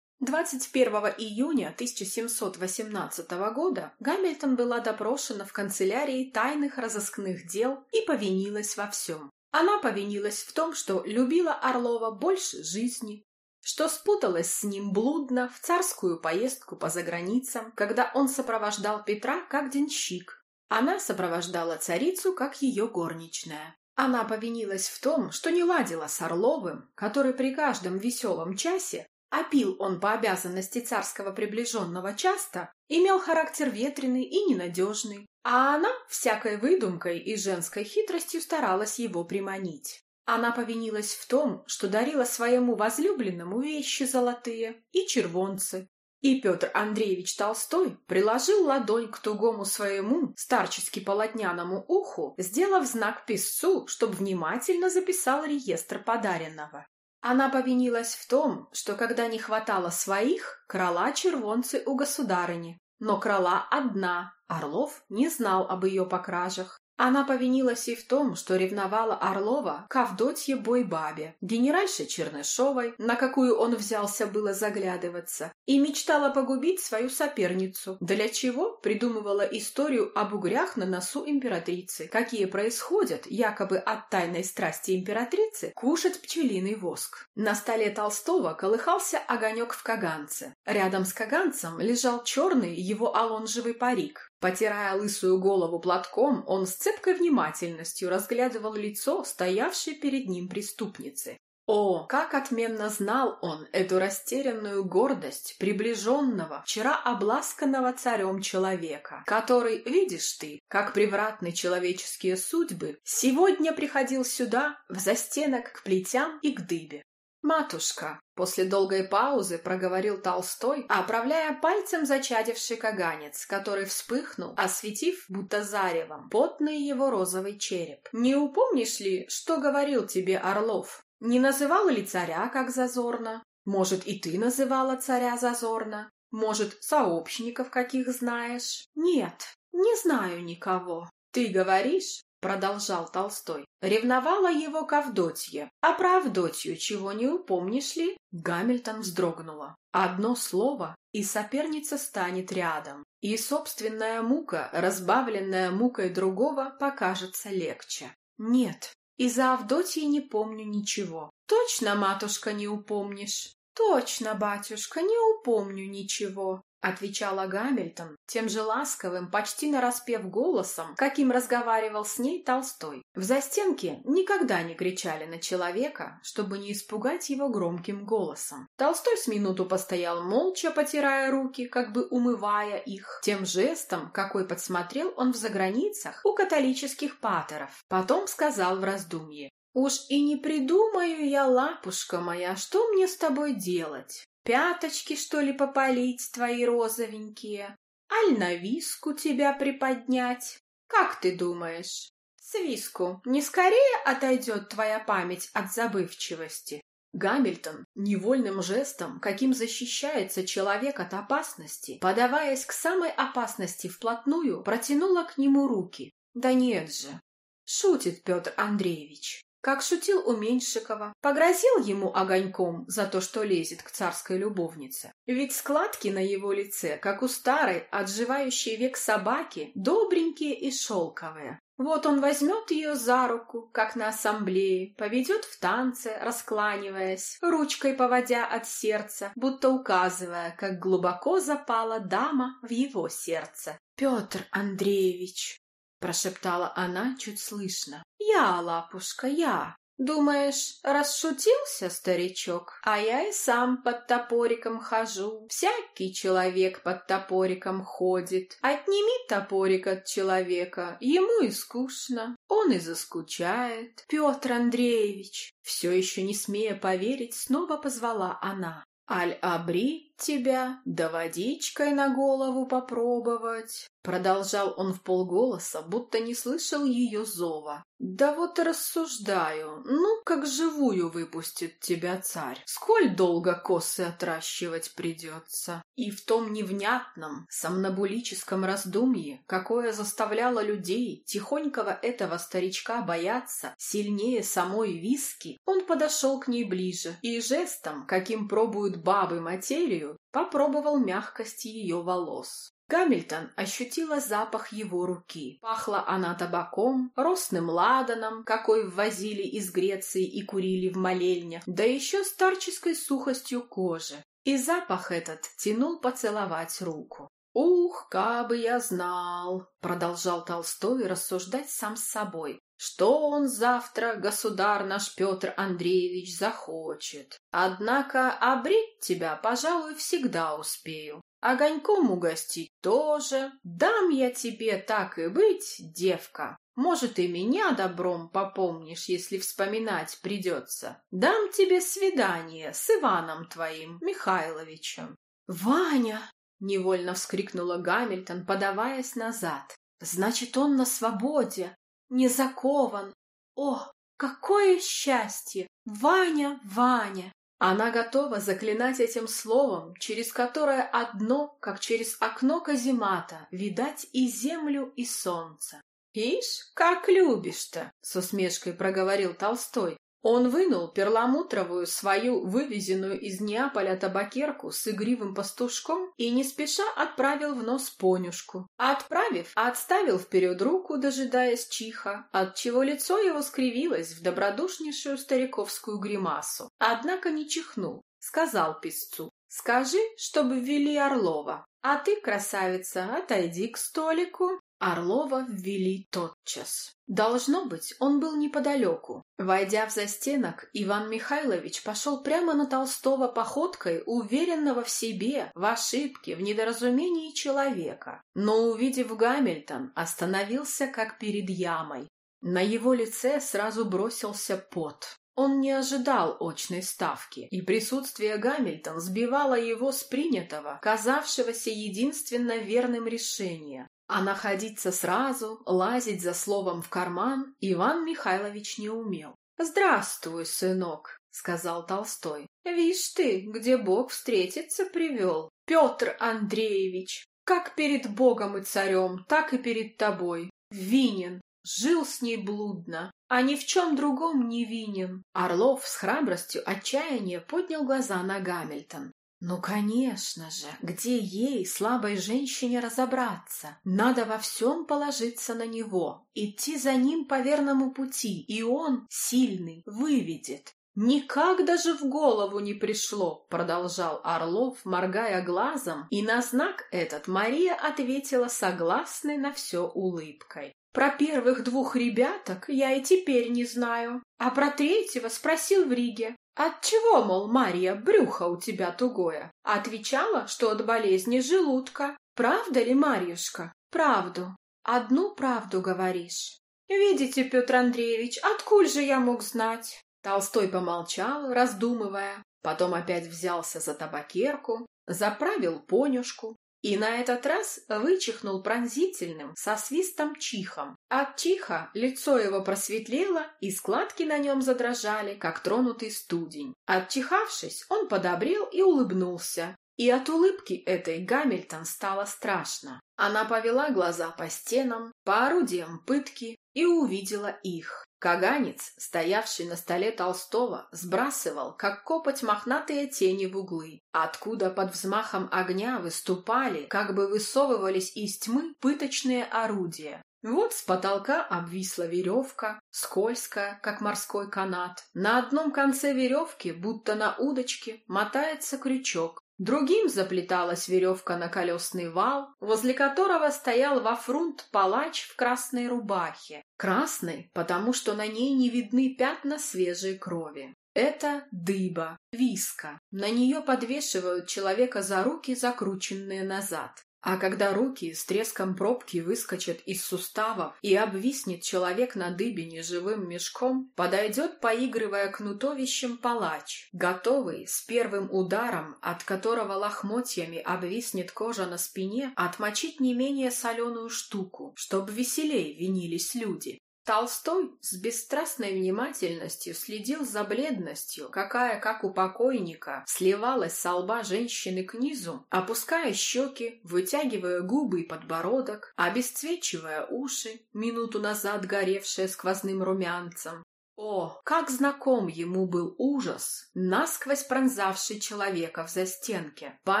21 июня 1718 года Гамильтон была допрошена в канцелярии тайных разыскных дел и повинилась во всем. Она повинилась в том, что любила Орлова больше жизни, что спуталась с ним блудно в царскую поездку по заграницам, когда он сопровождал Петра как денщик. Она сопровождала царицу как ее горничная. Она повинилась в том, что не ладила с Орловым, который при каждом веселом часе, а пил он по обязанности царского приближенного часто, имел характер ветреный и ненадежный, а она всякой выдумкой и женской хитростью старалась его приманить. Она повинилась в том, что дарила своему возлюбленному вещи золотые и червонцы. И Петр Андреевич Толстой приложил ладонь к тугому своему старчески полотняному уху, сделав знак писцу, чтобы внимательно записал реестр подаренного. Она повинилась в том, что когда не хватало своих, крала червонцы у государыни. Но крала одна, Орлов не знал об ее покражах. Она повинилась и в том, что ревновала Орлова к Авдотье Бойбабе, генеральше Чернышовой, на какую он взялся было заглядываться, и мечтала погубить свою соперницу, для чего придумывала историю об угрях на носу императрицы, какие происходят, якобы от тайной страсти императрицы, кушать пчелиный воск. На столе Толстого колыхался огонек в каганце. Рядом с каганцем лежал черный его алонжевый парик, Потирая лысую голову платком, он с цепкой внимательностью разглядывал лицо стоявшей перед ним преступницы. О, как отменно знал он эту растерянную гордость приближенного, вчера обласканного царем человека, который, видишь ты, как превратны человеческие судьбы, сегодня приходил сюда, в застенок к плетям и к дыбе. «Матушка!» — после долгой паузы проговорил Толстой, оправляя пальцем зачадивший каганец, который вспыхнул, осветив, будто заревом, потный его розовый череп. «Не упомнишь ли, что говорил тебе Орлов? Не называл ли царя как зазорно? Может, и ты называла царя зазорно? Может, сообщников каких знаешь? Нет, не знаю никого. Ты говоришь, — продолжал Толстой, — ревновала его к Авдотье. А про Авдотью чего не упомнишь ли? Гамильтон вздрогнула. Одно слово, и соперница станет рядом. И собственная мука, разбавленная мукой другого, покажется легче. Нет, и за Авдотьей не помню ничего. Точно, матушка, не упомнишь? Точно, батюшка, не упомню ничего. — отвечала Гамильтон тем же ласковым, почти нараспев голосом, каким разговаривал с ней Толстой. В застенке никогда не кричали на человека, чтобы не испугать его громким голосом. Толстой с минуту постоял молча, потирая руки, как бы умывая их, тем жестом, какой подсмотрел он в заграницах у католических патеров. Потом сказал в раздумье, «Уж и не придумаю я, лапушка моя, что мне с тобой делать? Пяточки, что ли, попалить твои розовенькие? Аль на виску тебя приподнять? Как ты думаешь? С виску не скорее отойдет твоя память от забывчивости? Гамильтон невольным жестом, каким защищается человек от опасности, подаваясь к самой опасности вплотную, протянула к нему руки. Да нет же. Шутит Петр Андреевич как шутил у Меньшикова, погрозил ему огоньком за то, что лезет к царской любовнице. Ведь складки на его лице, как у старой, отживающей век собаки, добренькие и шелковые. Вот он возьмет ее за руку, как на ассамблее, поведет в танце, раскланиваясь, ручкой поводя от сердца, будто указывая, как глубоко запала дама в его сердце. «Петр Андреевич!» — прошептала она чуть слышно. «Я, лапушка, я. Думаешь, расшутился старичок? А я и сам под топориком хожу. Всякий человек под топориком ходит. Отними топорик от человека, ему и скучно. Он и заскучает. Петр Андреевич, все еще не смея поверить, снова позвала она. «Аль-Абри тебя, да водичкой на голову попробовать!» Продолжал он в полголоса, будто не слышал ее зова. «Да вот рассуждаю, ну, как живую выпустит тебя царь. Сколь долго косы отращивать придется?» И в том невнятном, сомнобулическом раздумье, какое заставляло людей, тихонького этого старичка бояться, сильнее самой виски, он подошел к ней ближе и жестом, каким пробуют бабы материю, попробовал мягкость ее волос. Гамильтон ощутила запах его руки. Пахла она табаком, росным ладаном, какой ввозили из Греции и курили в молельнях, да еще старческой сухостью кожи. И запах этот тянул поцеловать руку. «Ух, кабы я знал!» — продолжал Толстой рассуждать сам с собой. «Что он завтра, государь наш Петр Андреевич, захочет? Однако обрить тебя, пожалуй, всегда успею. Огоньком угостить тоже. Дам я тебе так и быть, девка. Может, и меня добром попомнишь, если вспоминать придется. Дам тебе свидание с Иваном твоим, Михайловичем. «Ваня!» — невольно вскрикнула Гамильтон, подаваясь назад. «Значит, он на свободе, не закован. О, какое счастье! Ваня, Ваня!» Она готова заклинать этим словом, через которое одно, как через окно каземата, видать и землю, и солнце. «Ишь, как любишь-то!» — с усмешкой проговорил Толстой. Он вынул перламутровую свою вывезенную из Неаполя табакерку с игривым пастушком и не спеша отправил в нос понюшку. Отправив, отставил вперед руку, дожидаясь чиха, отчего лицо его скривилось в добродушнейшую стариковскую гримасу. Однако не чихнул, сказал писцу. «Скажи, чтобы ввели Орлова, а ты, красавица, отойди к столику». Орлова ввели тотчас. Должно быть, он был неподалеку. Войдя в застенок, Иван Михайлович пошел прямо на Толстого походкой, уверенного в себе, в ошибке, в недоразумении человека. Но, увидев Гамильтон, остановился как перед ямой. На его лице сразу бросился пот. Он не ожидал очной ставки, и присутствие Гамильтон сбивало его с принятого, казавшегося единственно верным решения. А находиться сразу, лазить за словом в карман Иван Михайлович не умел. «Здравствуй, сынок», — сказал Толстой. «Вишь ты, где Бог встретиться привел. Петр Андреевич, как перед Богом и царем, так и перед тобой. Винен, жил с ней блудно, а ни в чем другом не винен». Орлов с храбростью отчаяния поднял глаза на Гамильтон. Ну, конечно же, где ей, слабой женщине, разобраться? Надо во всем положиться на него, идти за ним по верному пути, и он, сильный, выведет. «Никак даже в голову не пришло», — продолжал Орлов, моргая глазом, и на знак этот Мария ответила согласной на все улыбкой. Про первых двух ребяток я и теперь не знаю, а про третьего спросил в Риге. «Отчего, мол, Марья, брюхо у тебя тугое?» Отвечала, что от болезни желудка. «Правда ли, Марьюшка?» «Правду. Одну правду говоришь». «Видите, Петр Андреевич, откуль же я мог знать?» Толстой помолчал, раздумывая, потом опять взялся за табакерку, заправил понюшку, и на этот раз вычихнул пронзительным, со свистом чихом. От чиха лицо его просветлело, и складки на нем задрожали, как тронутый студень. Отчихавшись, он подобрел и улыбнулся. И от улыбки этой Гамильтон стало страшно. Она повела глаза по стенам, по орудиям пытки и увидела их. Каганец, стоявший на столе Толстого, сбрасывал, как копоть, мохнатые тени в углы, откуда под взмахом огня выступали, как бы высовывались из тьмы пыточные орудия. Вот с потолка обвисла веревка, скользкая, как морской канат. На одном конце веревки, будто на удочке, мотается крючок, Другим заплеталась веревка на колесный вал, возле которого стоял во фрунт палач в красной рубахе. Красной, потому что на ней не видны пятна свежей крови. Это дыба, виска. На нее подвешивают человека за руки, закрученные назад. А когда руки с треском пробки выскочат из суставов и обвиснет человек на дыбине живым мешком, подойдет, поигрывая кнутовищем палач, готовый с первым ударом, от которого лохмотьями обвиснет кожа на спине, отмочить не менее соленую штуку, чтоб веселей винились люди. Толстой с бесстрастной внимательностью следил за бледностью, какая, как у покойника, сливалась со лба женщины к низу, опуская щеки, вытягивая губы и подбородок, обесцвечивая уши, минуту назад горевшие сквозным румянцем. О, как знаком ему был ужас, насквозь пронзавший человека в застенке. По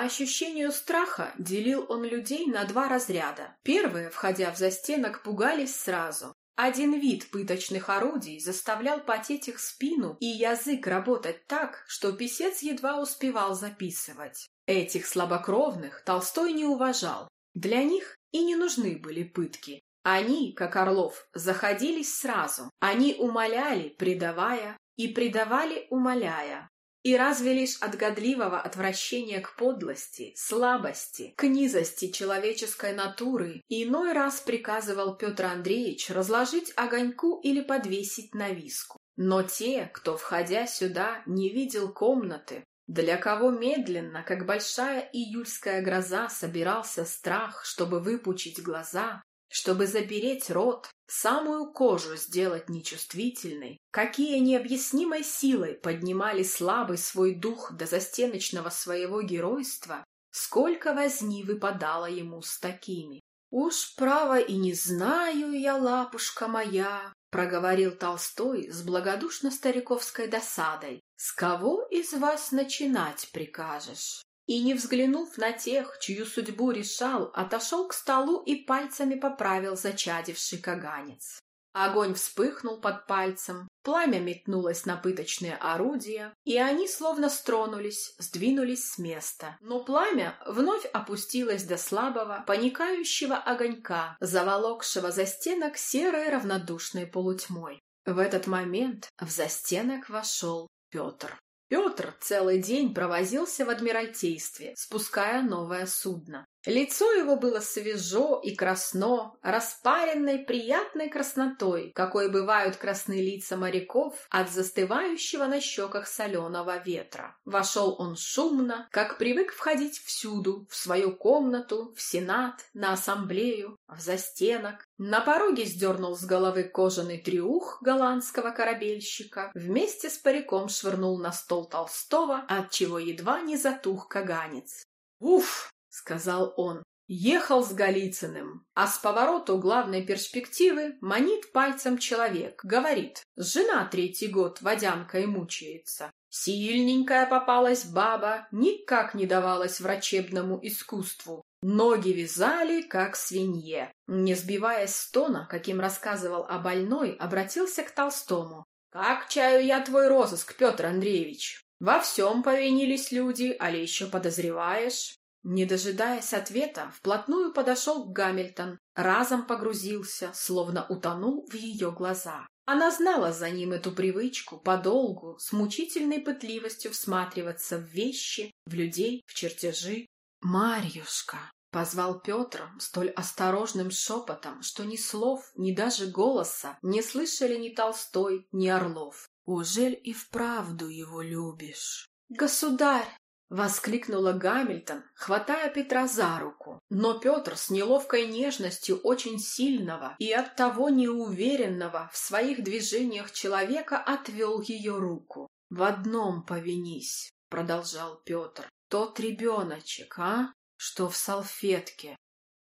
ощущению страха делил он людей на два разряда. Первые, входя в застенок, пугались сразу, один вид пыточных орудий заставлял потеть их спину и язык работать так, что писец едва успевал записывать. Этих слабокровных Толстой не уважал. Для них и не нужны были пытки. Они, как Орлов, заходились сразу. Они умоляли, предавая, и предавали, умоляя. И разве лишь от годливого отвращения к подлости, слабости, к низости человеческой натуры иной раз приказывал Петр Андреевич разложить огоньку или подвесить на виску. Но те, кто, входя сюда, не видел комнаты, для кого медленно, как большая июльская гроза, собирался страх, чтобы выпучить глаза, чтобы запереть рот, самую кожу сделать нечувствительной, какие необъяснимой силой поднимали слабый свой дух до застеночного своего геройства, сколько возни выпадало ему с такими. «Уж право и не знаю я, лапушка моя», — проговорил Толстой с благодушно-стариковской досадой. «С кого из вас начинать прикажешь?» И, не взглянув на тех, чью судьбу решал, отошел к столу и пальцами поправил зачадивший каганец. Огонь вспыхнул под пальцем, пламя метнулось на пыточные орудия, и они словно стронулись, сдвинулись с места. Но пламя вновь опустилось до слабого, паникающего огонька, заволокшего за стенок серой равнодушной полутьмой. В этот момент в застенок вошел Петр. Петр целый день провозился в Адмиралтействе, спуская новое судно. Лицо его было свежо и красно, распаренной приятной краснотой, какой бывают красные лица моряков от застывающего на щеках соленого ветра. Вошел он шумно, как привык входить всюду, в свою комнату, в сенат, на ассамблею, в застенок. На пороге сдернул с головы кожаный трюх голландского корабельщика, вместе с париком швырнул на стол Толстого, отчего едва не затух каганец. «Уф!» Сказал он. Ехал с Голицыным, а с повороту главной перспективы манит пальцем человек, говорит, жена третий год водянкой мучается. Сильненькая попалась баба, никак не давалась врачебному искусству. Ноги вязали, как свинье. Не сбиваясь с тона, каким рассказывал о больной, обратился к Толстому. «Как чаю я твой розыск, Петр Андреевич? Во всем повинились люди, али еще подозреваешь?» Не дожидаясь ответа, вплотную подошел к Гамильтон, разом погрузился, словно утонул в ее глаза. Она знала за ним эту привычку подолгу, с мучительной пытливостью всматриваться в вещи, в людей, в чертежи. «Марьюшка!» — позвал Петр столь осторожным шепотом, что ни слов, ни даже голоса не слышали ни Толстой, ни Орлов. «Ужель и вправду его любишь?» «Государь!» — воскликнула Гамильтон, хватая Петра за руку. Но Петр с неловкой нежностью очень сильного и оттого неуверенного в своих движениях человека отвел ее руку. «В одном повинись», — продолжал Петр, — «тот ребеночек, а? Что в салфетке?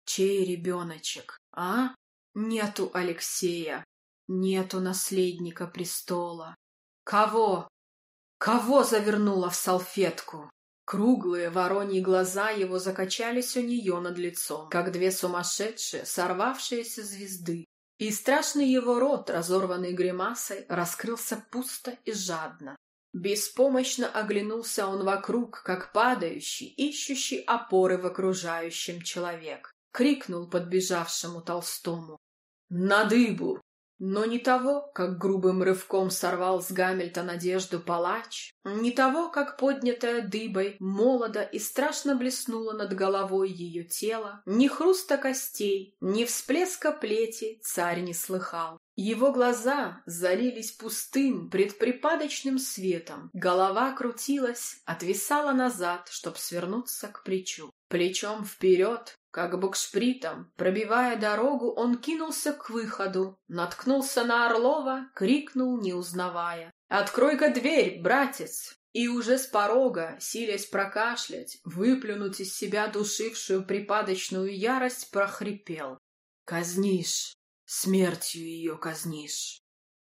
Чей ребеночек, а? Нету Алексея, нету наследника престола. Кого? Кого завернула в салфетку?» Круглые вороньи глаза его закачались у нее над лицом, как две сумасшедшие, сорвавшиеся звезды. И страшный его рот, разорванный гримасой, раскрылся пусто и жадно. Беспомощно оглянулся он вокруг, как падающий, ищущий опоры в окружающем человек. Крикнул подбежавшему Толстому. «На дыбу! Но не того, как грубым рывком сорвал с Гамильта надежду палач, не того, как поднятая дыбой молодо и страшно блеснуло над головой ее тело, ни хруста костей, ни всплеска плети царь не слыхал. Его глаза залились пустым, предприпадочным светом, голова крутилась, отвисала назад, чтоб свернуться к плечу. Плечом вперед, как букшпритом, пробивая дорогу, он кинулся к выходу, наткнулся на Орлова, крикнул, не узнавая. «Открой-ка дверь, братец!» И уже с порога, силясь прокашлять, выплюнуть из себя душившую припадочную ярость, прохрипел. «Казнишь! Смертью ее казнишь!»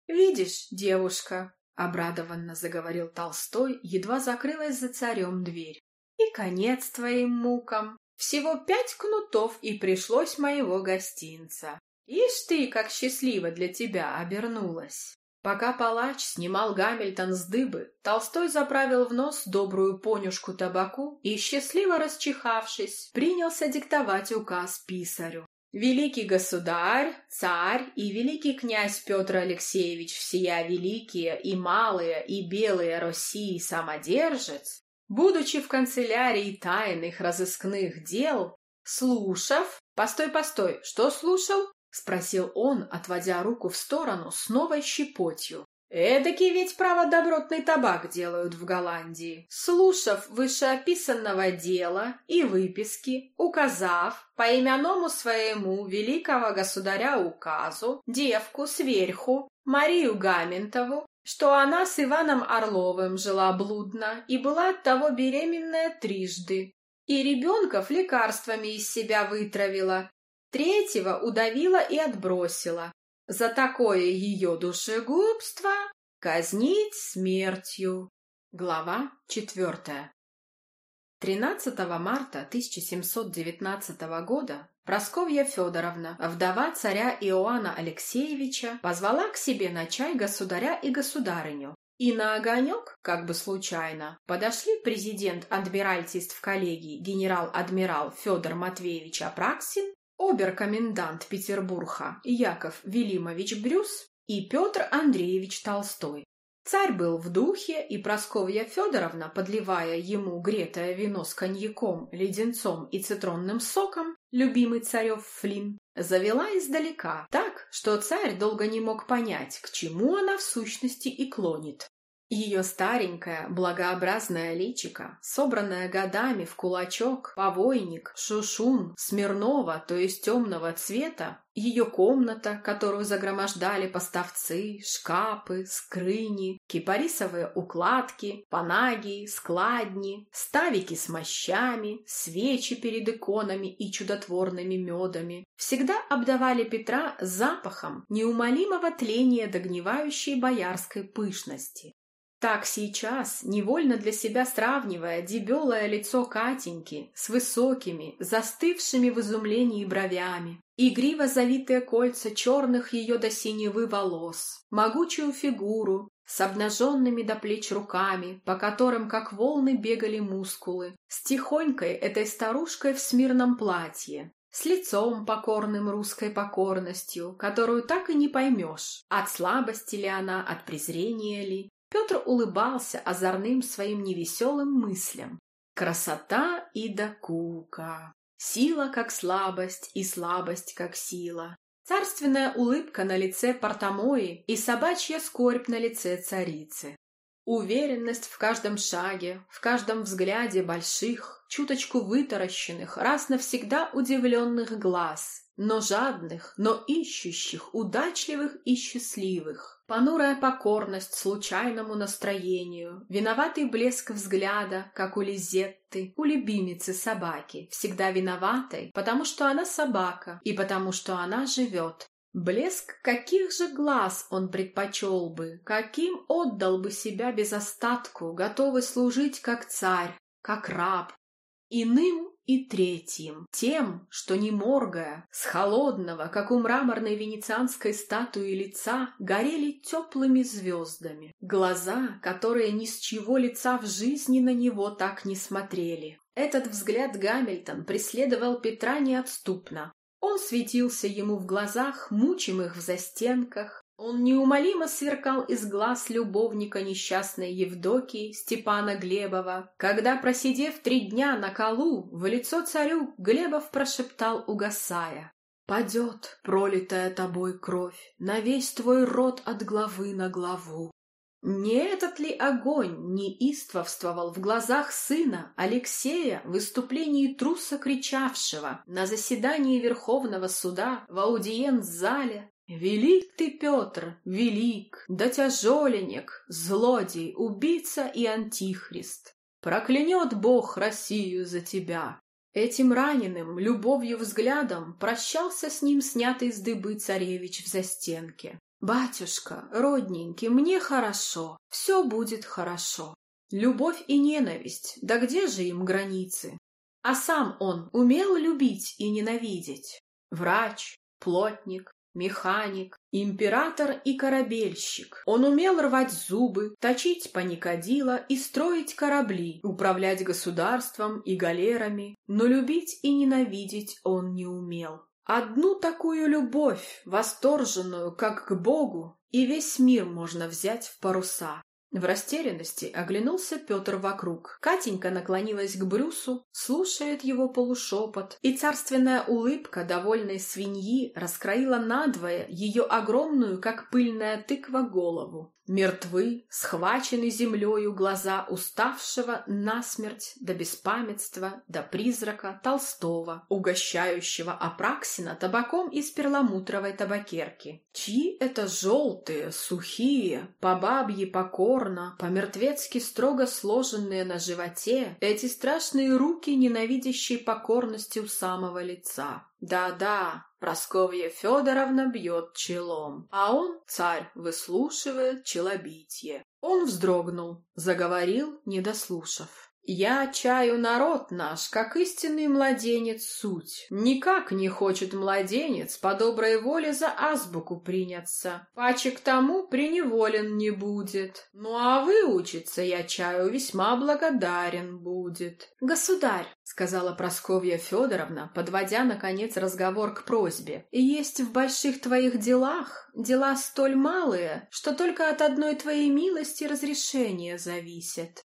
«Видишь, девушка!» — обрадованно заговорил Толстой, едва закрылась за царем дверь. «И конец твоим мукам! Всего пять кнутов и пришлось моего гостинца. Ишь ты, как счастливо для тебя обернулась. Пока палач снимал Гамильтон с дыбы, Толстой заправил в нос добрую понюшку табаку и, счастливо расчихавшись, принялся диктовать указ писарю. Великий государь, царь и великий князь Петр Алексеевич всея великие и малые и белые России самодержец Будучи в канцелярии тайных разыскных дел, слушав... «Постой, постой, что слушал?» — спросил он, отводя руку в сторону с новой щепотью. Эдакий ведь право добротный табак делают в Голландии. Слушав вышеописанного дела и выписки, указав по именному своему великого государя указу девку сверху Марию Гаментову что она с Иваном Орловым жила блудно и была оттого беременная трижды, и ребенков лекарствами из себя вытравила. третьего удавила и отбросила. За такое ее душегубство казнить смертью. Глава четвертая. 13 марта 1719 года Просковья Федоровна, вдова царя Иоанна Алексеевича, позвала к себе на чай государя и государыню. И на огонек, как бы случайно, подошли президент адмиральтейств коллегии генерал-адмирал Федор Матвеевич Апраксин, обер-комендант Петербурга Яков Велимович Брюс и Петр Андреевич Толстой. Царь был в духе, и Просковья Федоровна, подливая ему гретое вино с коньяком, леденцом и цитронным соком, любимый царев флин, завела издалека, так, что царь долго не мог понять, к чему она в сущности и клонит. Ее старенькое, благообразное личико, собранное годами в кулачок, повойник, шушун, смирнова, то есть темного цвета, ее комната, которую загромождали поставцы, шкапы, скрыни, кипарисовые укладки, панагии, складни, ставики с мощами, свечи перед иконами и чудотворными медами, всегда обдавали Петра запахом неумолимого тления догнивающей боярской пышности. Так сейчас, невольно для себя сравнивая дебелое лицо Катеньки с высокими, застывшими в изумлении бровями, игриво завитые кольца черных ее до синевы волос, могучую фигуру с обнаженными до плеч руками, по которым, как волны, бегали мускулы, с тихонькой этой старушкой в смирном платье, с лицом покорным русской покорностью, которую так и не поймешь, от слабости ли она, от презрения ли, Петр улыбался озорным своим невеселым мыслям. Красота и докука, сила как слабость и слабость как сила. Царственная улыбка на лице Портомои и собачья скорбь на лице царицы. Уверенность в каждом шаге, в каждом взгляде больших, чуточку вытаращенных, раз навсегда удивленных глаз, но жадных, но ищущих, удачливых и счастливых. Понурая покорность случайному настроению, виноватый блеск взгляда, как у Лизетты, у любимицы собаки, всегда виноватой, потому что она собака и потому что она живет. Блеск каких же глаз он предпочел бы, каким отдал бы себя без остатку, готовый служить как царь, как раб. Иным и третьим, тем, что не моргая, с холодного, как у мраморной венецианской статуи лица, горели теплыми звездами. Глаза, которые ни с чего лица в жизни на него так не смотрели. Этот взгляд Гамильтон преследовал Петра неотступно. Он светился ему в глазах, мучимых в застенках, он неумолимо сверкал из глаз любовника несчастной Евдокии Степана Глебова, когда, просидев три дня на колу, в лицо царю Глебов прошептал, угасая. «Падет пролитая тобой кровь на весь твой род от главы на главу». Не этот ли огонь неистовствовал в глазах сына Алексея в выступлении труса кричавшего на заседании Верховного суда в аудиенц-зале Велик ты, Петр, велик, да тяжеленек, злодей, убийца и антихрист. Проклянет Бог Россию за тебя. Этим раненым, любовью взглядом, прощался с ним снятый с дыбы царевич в застенке. «Батюшка, родненький, мне хорошо, все будет хорошо. Любовь и ненависть, да где же им границы? А сам он умел любить и ненавидеть. Врач, плотник, механик, император и корабельщик. Он умел рвать зубы, точить паникадила и строить корабли, управлять государством и галерами, но любить и ненавидеть он не умел. Одну такую любовь, восторженную, как к Богу, и весь мир можно взять в паруса. В растерянности оглянулся Петр вокруг. Катенька наклонилась к Брюсу, слушает его полушепот, и царственная улыбка довольной свиньи раскроила надвое ее огромную, как пыльная тыква, голову. Мертвы, схвачены землею глаза уставшего насмерть до беспамятства, до призрака Толстого, угощающего Апраксина табаком из перламутровой табакерки. Чьи это желтые, сухие, по бабье покор покорно, по-мертвецки строго сложенные на животе, эти страшные руки, ненавидящие покорности у самого лица. Да-да, Просковья Федоровна бьет челом, а он, царь, выслушивает челобитие. Он вздрогнул, заговорил, не дослушав. Я чаю народ наш, как истинный младенец суть. Никак не хочет младенец по доброй воле за азбуку приняться. Паче к тому приневолен не будет. Ну а выучиться я чаю весьма благодарен будет. Государь, — сказала Просковья Федоровна, подводя, наконец, разговор к просьбе. — Есть в больших твоих делах дела столь малые, что только от одной твоей милости разрешение зависит.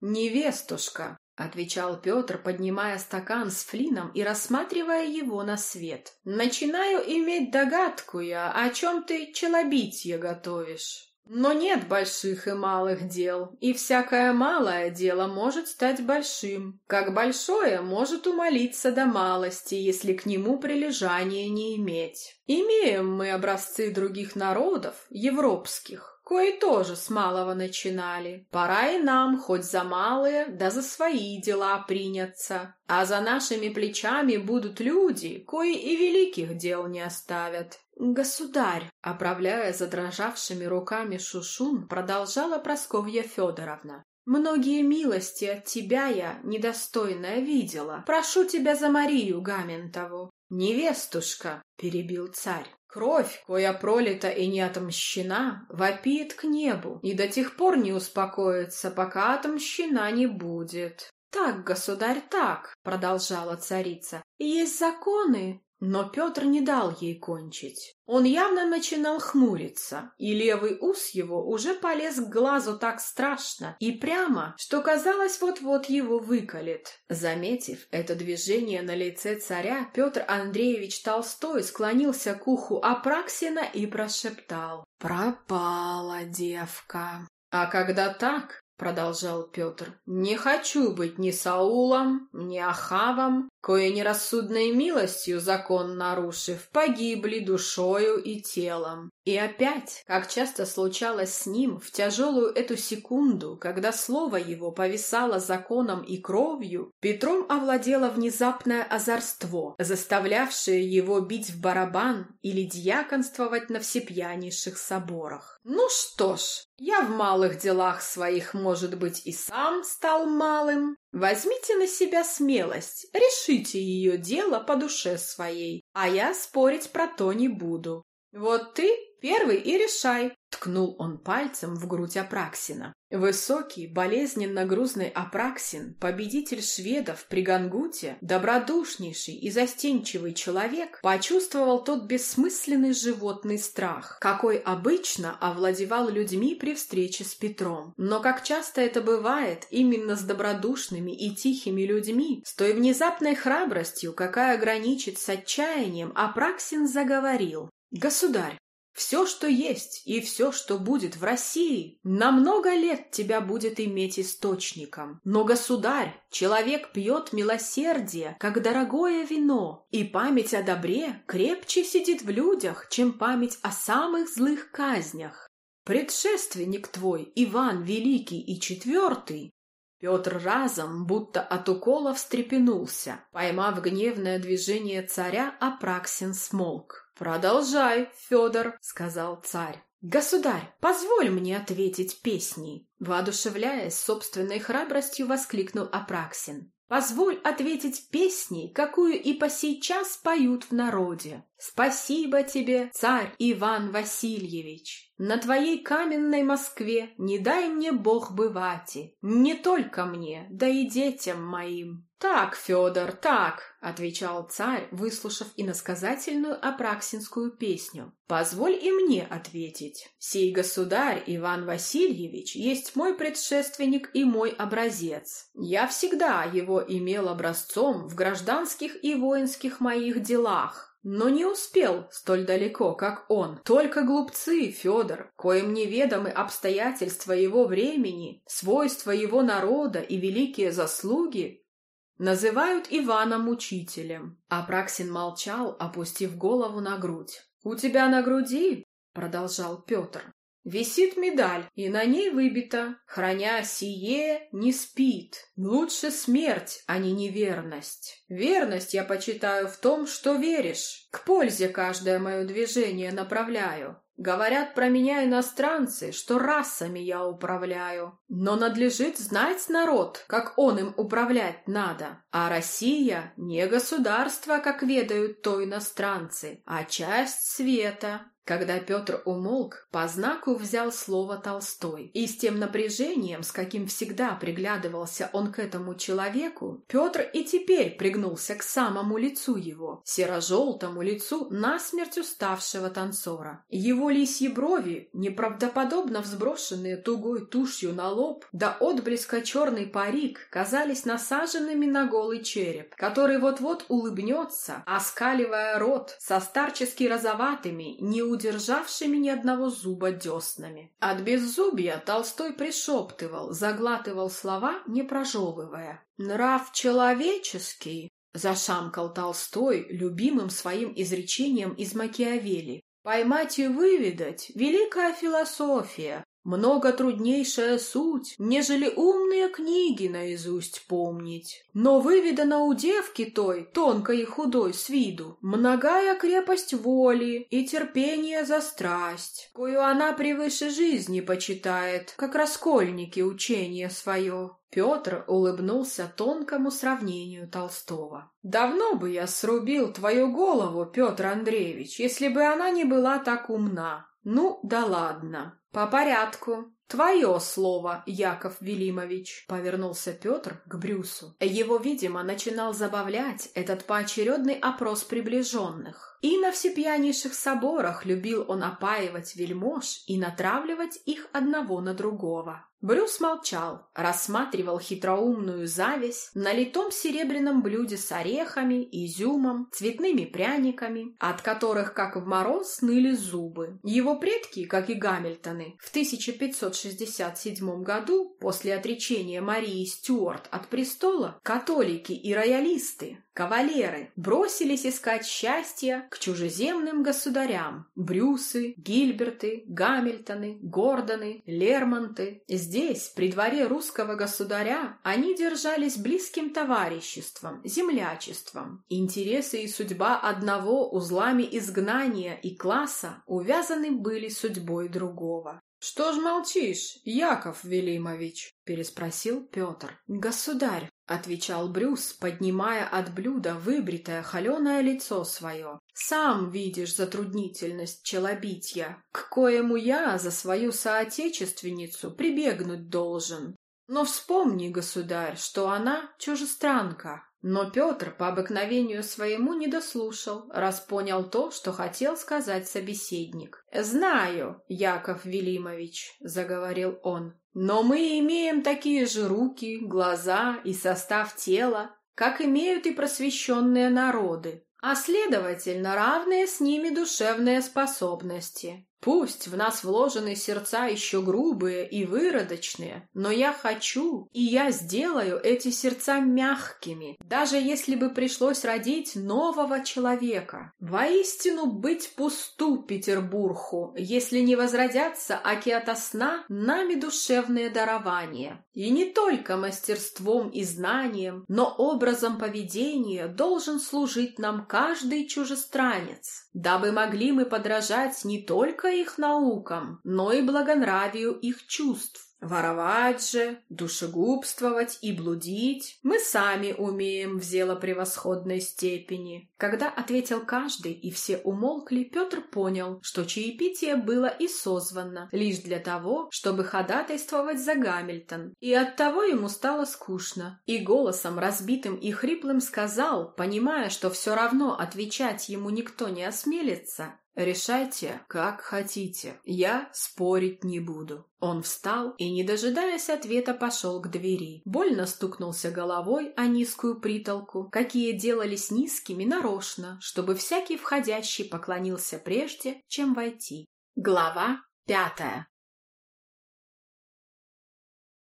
«Невестушка», — отвечал Петр, поднимая стакан с флином и рассматривая его на свет. «Начинаю иметь догадку я, о чем ты челобитье готовишь». Но нет больших и малых дел, и всякое малое дело может стать большим, как большое может умолиться до малости, если к нему прилежания не иметь. Имеем мы образцы других народов, европских, Кои тоже с малого начинали. Пора и нам, хоть за малые, да за свои дела приняться. А за нашими плечами будут люди, кои и великих дел не оставят. «Государь!» — оправляя задрожавшими руками Шушун, продолжала Просковья Федоровна. «Многие милости от тебя я, недостойная, видела. Прошу тебя за Марию Гаментову». «Невестушка!» — перебил царь. Кровь, коя пролита и не отомщена, вопит к небу и до тех пор не успокоится, пока отомщена не будет. «Так, государь, так», — продолжала царица, — «есть законы, но Петр не дал ей кончить. Он явно начинал хмуриться, и левый ус его уже полез к глазу так страшно и прямо, что казалось, вот-вот его выколет. Заметив это движение на лице царя, Петр Андреевич Толстой склонился к уху Апраксина и прошептал «Пропала девка». А когда так, — продолжал Петр, — «не хочу быть ни Саулом, ни Ахавом, кое нерассудной милостью закон нарушив, погибли душою и телом. И опять, как часто случалось с ним в тяжелую эту секунду, когда слово его повисало законом и кровью, Петром овладело внезапное озорство, заставлявшее его бить в барабан или дьяконствовать на всепьянейших соборах. Ну что ж, я в малых делах своих, может быть, и сам стал малым, Возьмите на себя смелость, решите ее дело по душе своей, а я спорить про то не буду. Вот ты первый и решай, Ткнул он пальцем в грудь Апраксина. Высокий, болезненно грузный Апраксин, победитель шведов при Гангуте, добродушнейший и застенчивый человек, почувствовал тот бессмысленный животный страх, какой обычно овладевал людьми при встрече с Петром. Но как часто это бывает именно с добродушными и тихими людьми, с той внезапной храбростью, какая граничит с отчаянием, Апраксин заговорил. «Государь, все, что есть, и все, что будет в России, на много лет тебя будет иметь источником. Но, государь, человек пьет милосердие, как дорогое вино, и память о добре крепче сидит в людях, чем память о самых злых казнях. Предшественник твой, Иван Великий и Четвертый, Петр разом, будто от укола встрепенулся. Поймав гневное движение царя, Апраксин смолк. «Продолжай, Федор», — сказал царь. «Государь, позволь мне ответить песней!» Воодушевляясь собственной храбростью, воскликнул Апраксин. «Позволь ответить песней, какую и по сей час поют в народе. Спасибо тебе, царь Иван Васильевич! На твоей каменной Москве не дай мне Бог бывати, не только мне, да и детям моим. Так, Федор, так, отвечал царь, выслушав иносказательную апраксинскую песню. Позволь и мне ответить. Сей государь Иван Васильевич есть мой предшественник и мой образец. Я всегда его имел образцом в гражданских и воинских моих делах но не успел столь далеко, как он. Только глупцы, Федор, коим неведомы обстоятельства его времени, свойства его народа и великие заслуги, называют Ивана мучителем. Апраксин молчал, опустив голову на грудь. «У тебя на груди, — продолжал Петр, Висит медаль, и на ней выбито «Храня сие, не спит». Лучше смерть, а не неверность. Верность я почитаю в том, что веришь. К пользе каждое мое движение направляю. Говорят про меня иностранцы, что расами я управляю. Но надлежит знать народ, как он им управлять надо. А Россия не государство, как ведают то иностранцы, а часть света. Когда Петр умолк, по знаку взял слово Толстой. И с тем напряжением, с каким всегда приглядывался он к этому человеку, Петр и теперь пригнулся к самому лицу его, серо-желтому лицу насмерть уставшего танцора. Его лисьи брови, неправдоподобно взброшенные тугой тушью на лоб, да отблеска черный парик, казались насаженными на голый череп, который вот-вот улыбнется, оскаливая рот со старчески розоватыми, неудобными удержавшими ни одного зуба деснами. От беззубья Толстой пришептывал, заглатывал слова, не прожевывая. «Нрав человеческий», — зашамкал Толстой любимым своим изречением из Макиавелли. «Поймать и выведать — великая философия, много труднейшая суть, нежели умные книги наизусть помнить. Но выведана у девки той, тонкой и худой с виду, многая крепость воли и терпение за страсть, кою она превыше жизни почитает, как раскольники учение свое. Петр улыбнулся тонкому сравнению Толстого. «Давно бы я срубил твою голову, Петр Андреевич, если бы она не была так умна. Ну, да ладно. По порядку. Твое слово, Яков Велимович, повернулся Петр к Брюсу. Его, видимо, начинал забавлять этот поочередный опрос приближенных. И на всепьянейших соборах любил он опаивать вельмож и натравливать их одного на другого. Брюс молчал, рассматривал хитроумную зависть на литом серебряном блюде с орехами, изюмом, цветными пряниками, от которых, как в мороз, ныли зубы. Его предки, как и Гамильтоны, в 1567 году, после отречения Марии Стюарт от престола, католики и роялисты, кавалеры, бросились искать счастья к чужеземным государям. Брюсы, Гильберты, Гамильтоны, Гордоны, Лермонты. Здесь, при дворе русского государя, они держались близким товариществом, землячеством. Интересы и судьба одного узлами изгнания и класса увязаны были судьбой другого. «Что ж молчишь, Яков Велимович?» — переспросил Петр. «Государь», — отвечал Брюс, поднимая от блюда выбритое холеное лицо свое. «Сам видишь затруднительность челобитья, к коему я за свою соотечественницу прибегнуть должен. Но вспомни, государь, что она чужестранка, но Петр по обыкновению своему не дослушал, раз понял то, что хотел сказать собеседник. «Знаю, Яков Велимович», — заговорил он, — «но мы имеем такие же руки, глаза и состав тела, как имеют и просвещенные народы, а следовательно равные с ними душевные способности. Пусть в нас вложены сердца еще грубые и выродочные, но я хочу, и я сделаю эти сердца мягкими, даже если бы пришлось родить нового человека. Воистину быть пусту Петербургу, если не возродятся аки ото сна нами душевные дарования. И не только мастерством и знанием, но образом поведения должен служить нам каждый чужестранец, дабы могли мы подражать не только их наукам, но и благонравию их чувств. Воровать же, душегубствовать и блудить мы сами умеем в зело превосходной степени. Когда ответил каждый и все умолкли, Петр понял, что чаепитие было и созвано лишь для того, чтобы ходатайствовать за Гамильтон. И оттого ему стало скучно. И голосом разбитым и хриплым сказал, понимая, что все равно отвечать ему никто не осмелится, «Решайте, как хотите. Я спорить не буду». Он встал и, не дожидаясь ответа, пошел к двери. Больно стукнулся головой о низкую притолку, какие делались низкими нарочно, чтобы всякий входящий поклонился прежде, чем войти. Глава пятая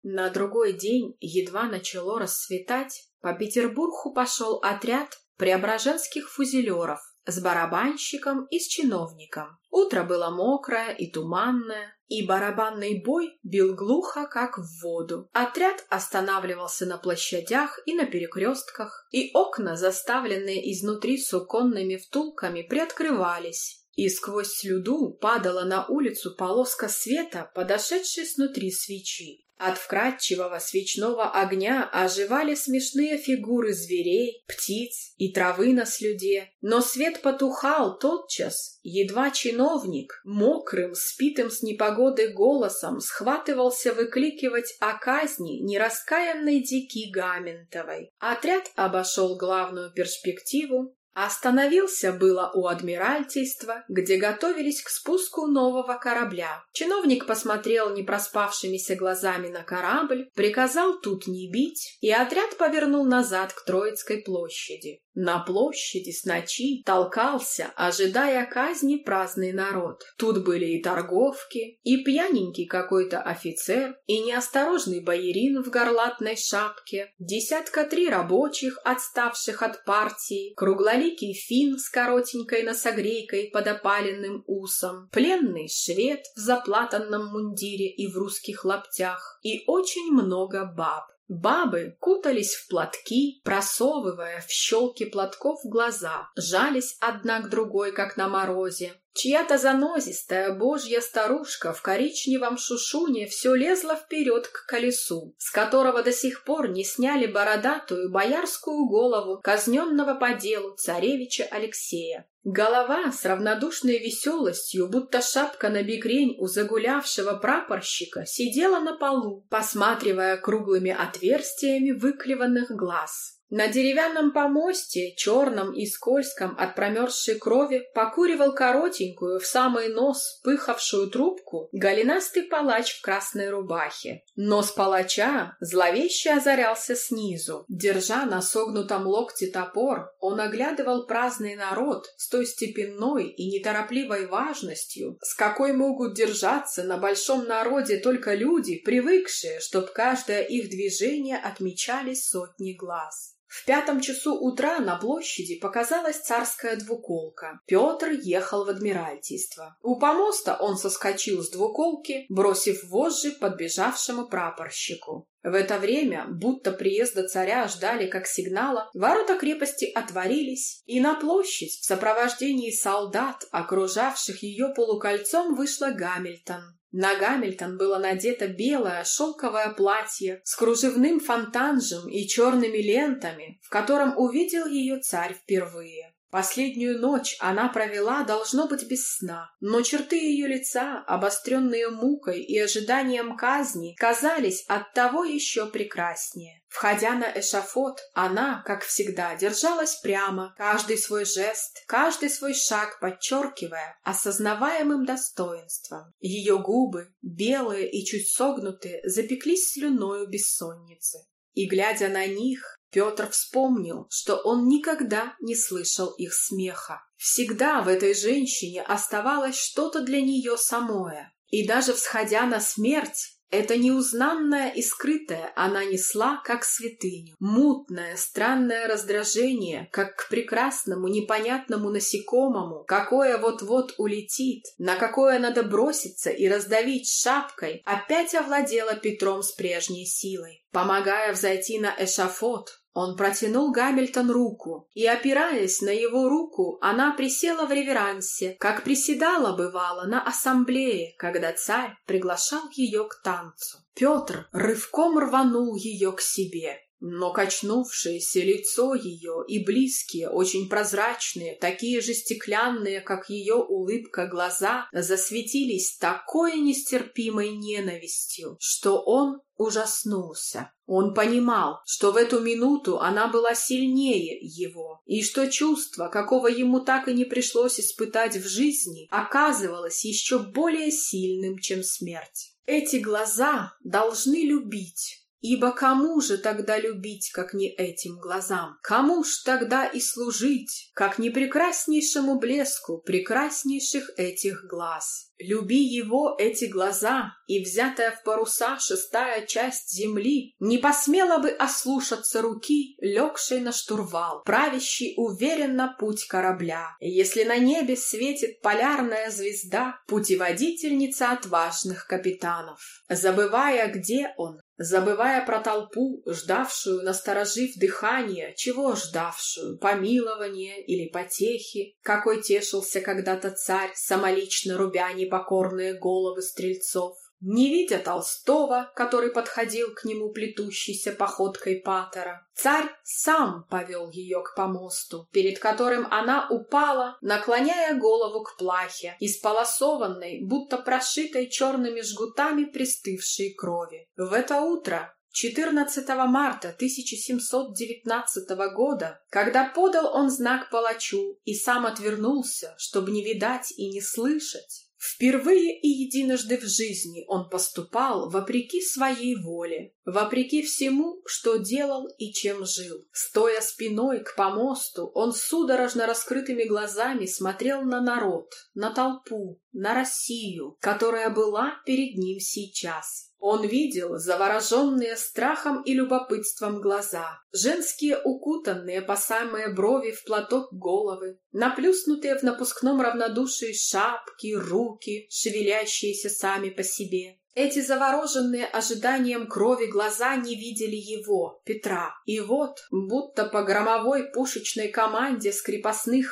На другой день, едва начало расцветать, по Петербургу пошел отряд преображенских фузелеров с барабанщиком и с чиновником. Утро было мокрое и туманное, и барабанный бой бил глухо, как в воду. Отряд останавливался на площадях и на перекрестках, и окна, заставленные изнутри суконными втулками, приоткрывались, и сквозь слюду падала на улицу полоска света, подошедшей снутри свечи. От вкрадчивого свечного огня оживали смешные фигуры зверей, птиц и травы на слюде, но свет потухал тотчас, едва чиновник, мокрым, спитым с непогоды голосом, схватывался выкликивать о казни нераскаянной дики Гаментовой. Отряд обошел главную перспективу, Остановился было у Адмиральтейства, где готовились к спуску нового корабля. Чиновник посмотрел непроспавшимися глазами на корабль, приказал тут не бить, и отряд повернул назад к Троицкой площади. На площади с ночи толкался, ожидая казни праздный народ. Тут были и торговки, и пьяненький какой-то офицер, и неосторожный боярин в горлатной шапке, десятка три рабочих, отставших от партии, круглоликий фин с коротенькой носогрейкой под опаленным усом, пленный швед в заплатанном мундире и в русских лаптях, и очень много баб. Бабы кутались в платки, просовывая в щелки платков глаза, жались одна к другой, как на морозе. Чья-то занозистая божья старушка в коричневом шушуне все лезла вперед к колесу, с которого до сих пор не сняли бородатую боярскую голову казненного по делу царевича Алексея. Голова с равнодушной веселостью, будто шапка на бекрень у загулявшего прапорщика, сидела на полу, посматривая круглыми отверстиями выклеванных глаз. На деревянном помосте, черном и скользком от промерзшей крови, покуривал коротенькую в самый нос пыхавшую трубку голенастый палач в красной рубахе. Нос палача зловеще озарялся снизу. Держа на согнутом локте топор, он оглядывал праздный народ с той степенной и неторопливой важностью, с какой могут держаться на большом народе только люди, привыкшие, чтоб каждое их движение отмечали сотни глаз. В пятом часу утра на площади показалась царская двуколка. Петр ехал в Адмиральтейство. У помоста он соскочил с двуколки, бросив вожжи подбежавшему прапорщику. В это время, будто приезда царя ждали как сигнала, ворота крепости отворились, и на площадь в сопровождении солдат, окружавших ее полукольцом, вышла Гамильтон. На Гамильтон было надето белое шелковое платье с кружевным фонтанжем и черными лентами, в котором увидел ее царь впервые. Последнюю ночь она провела, должно быть, без сна, но черты ее лица, обостренные мукой и ожиданием казни, казались оттого еще прекраснее. Входя на эшафот, она, как всегда, держалась прямо, каждый свой жест, каждый свой шаг подчеркивая осознаваемым достоинством. Ее губы, белые и чуть согнутые, запеклись слюною бессонницы. И, глядя на них, Петр вспомнил, что он никогда не слышал их смеха. Всегда в этой женщине оставалось что-то для нее самое. И даже всходя на смерть, это неузнанное и скрытое она несла, как святыню. Мутное, странное раздражение, как к прекрасному, непонятному насекомому, какое вот-вот улетит, на какое надо броситься и раздавить шапкой, опять овладело Петром с прежней силой. Помогая взойти на эшафот, он протянул Гамильтон руку, и, опираясь на его руку, она присела в реверансе, как приседала, бывало, на ассамблее, когда царь приглашал ее к танцу. Петр рывком рванул ее к себе, но качнувшееся лицо ее и близкие, очень прозрачные, такие же стеклянные, как ее улыбка, глаза засветились такой нестерпимой ненавистью, что он ужаснулся. Он понимал, что в эту минуту она была сильнее его, и что чувство, какого ему так и не пришлось испытать в жизни, оказывалось еще более сильным, чем смерть. Эти глаза должны любить, Ибо кому же тогда любить, как не этим глазам? Кому ж тогда и служить, как не прекраснейшему блеску прекраснейших этих глаз? Люби его эти глаза, и взятая в паруса шестая часть земли не посмела бы ослушаться руки, легшей на штурвал, правящей уверенно путь корабля. Если на небе светит полярная звезда, путеводительница отважных капитанов. Забывая, где он, забывая про толпу, ждавшую, насторожив дыхание, чего ждавшую, помилования или потехи, какой тешился когда-то царь, самолично рубя непокорные головы стрельцов, не видя Толстого, который подходил к нему плетущейся походкой патера, царь сам повел ее к помосту, перед которым она упала, наклоняя голову к плахе, исполосованной, будто прошитой черными жгутами пристывшей крови. В это утро 14 марта 1719 года, когда подал он знак палачу и сам отвернулся, чтобы не видать и не слышать, Впервые и единожды в жизни он поступал вопреки своей воле, вопреки всему, что делал и чем жил. Стоя спиной к помосту, он судорожно раскрытыми глазами смотрел на народ, на толпу, на Россию, которая была перед ним сейчас. Он видел завороженные страхом и любопытством глаза, женские укутанные по самые брови в платок головы, наплюснутые в напускном равнодушии шапки, руки, шевелящиеся сами по себе. Эти завороженные ожиданием крови глаза не видели его, Петра. И вот, будто по громовой пушечной команде с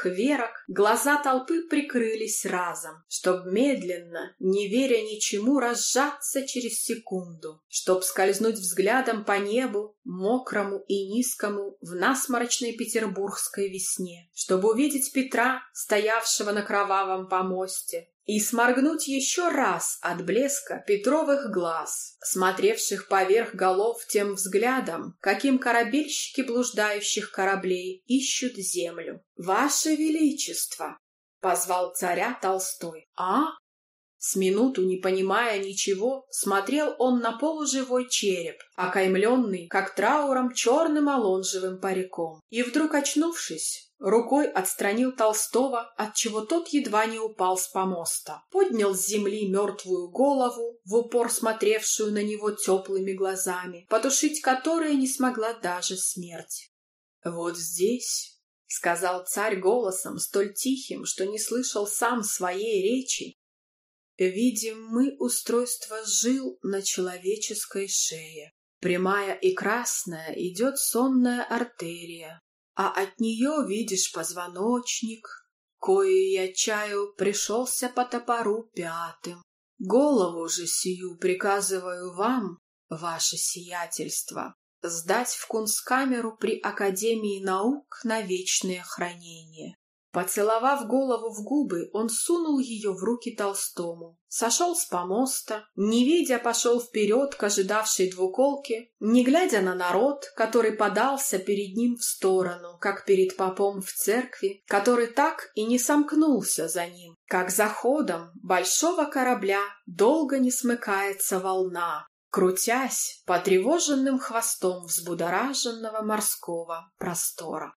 верок, глаза толпы прикрылись разом, чтоб медленно, не веря ничему, разжаться через секунду, чтоб скользнуть взглядом по небу, мокрому и низкому, в насморочной петербургской весне, чтобы увидеть Петра, стоявшего на кровавом помосте, и сморгнуть еще раз от блеска Петровых глаз, смотревших поверх голов тем взглядом, каким корабельщики блуждающих кораблей ищут землю. «Ваше Величество!» — позвал царя Толстой. «А?» С минуту, не понимая ничего, смотрел он на полуживой череп, окаймленный, как трауром, черным алонжевым париком. И вдруг, очнувшись, Рукой отстранил Толстого, отчего тот едва не упал с помоста. Поднял с земли мертвую голову, в упор смотревшую на него теплыми глазами, потушить которые не смогла даже смерть. «Вот здесь», — сказал царь голосом, столь тихим, что не слышал сам своей речи, «видим мы устройство жил на человеческой шее. Прямая и красная идет сонная артерия, а от нее видишь позвоночник, кое я чаю пришелся по топору пятым. Голову же сию приказываю вам, ваше сиятельство, сдать в кунсткамеру при Академии наук на вечное хранение. Поцеловав голову в губы, он сунул ее в руки Толстому. Сошел с помоста, не видя, пошел вперед к ожидавшей двуколке, не глядя на народ, который подался перед ним в сторону, как перед попом в церкви, который так и не сомкнулся за ним, как за ходом большого корабля долго не смыкается волна, крутясь потревоженным хвостом взбудораженного морского простора.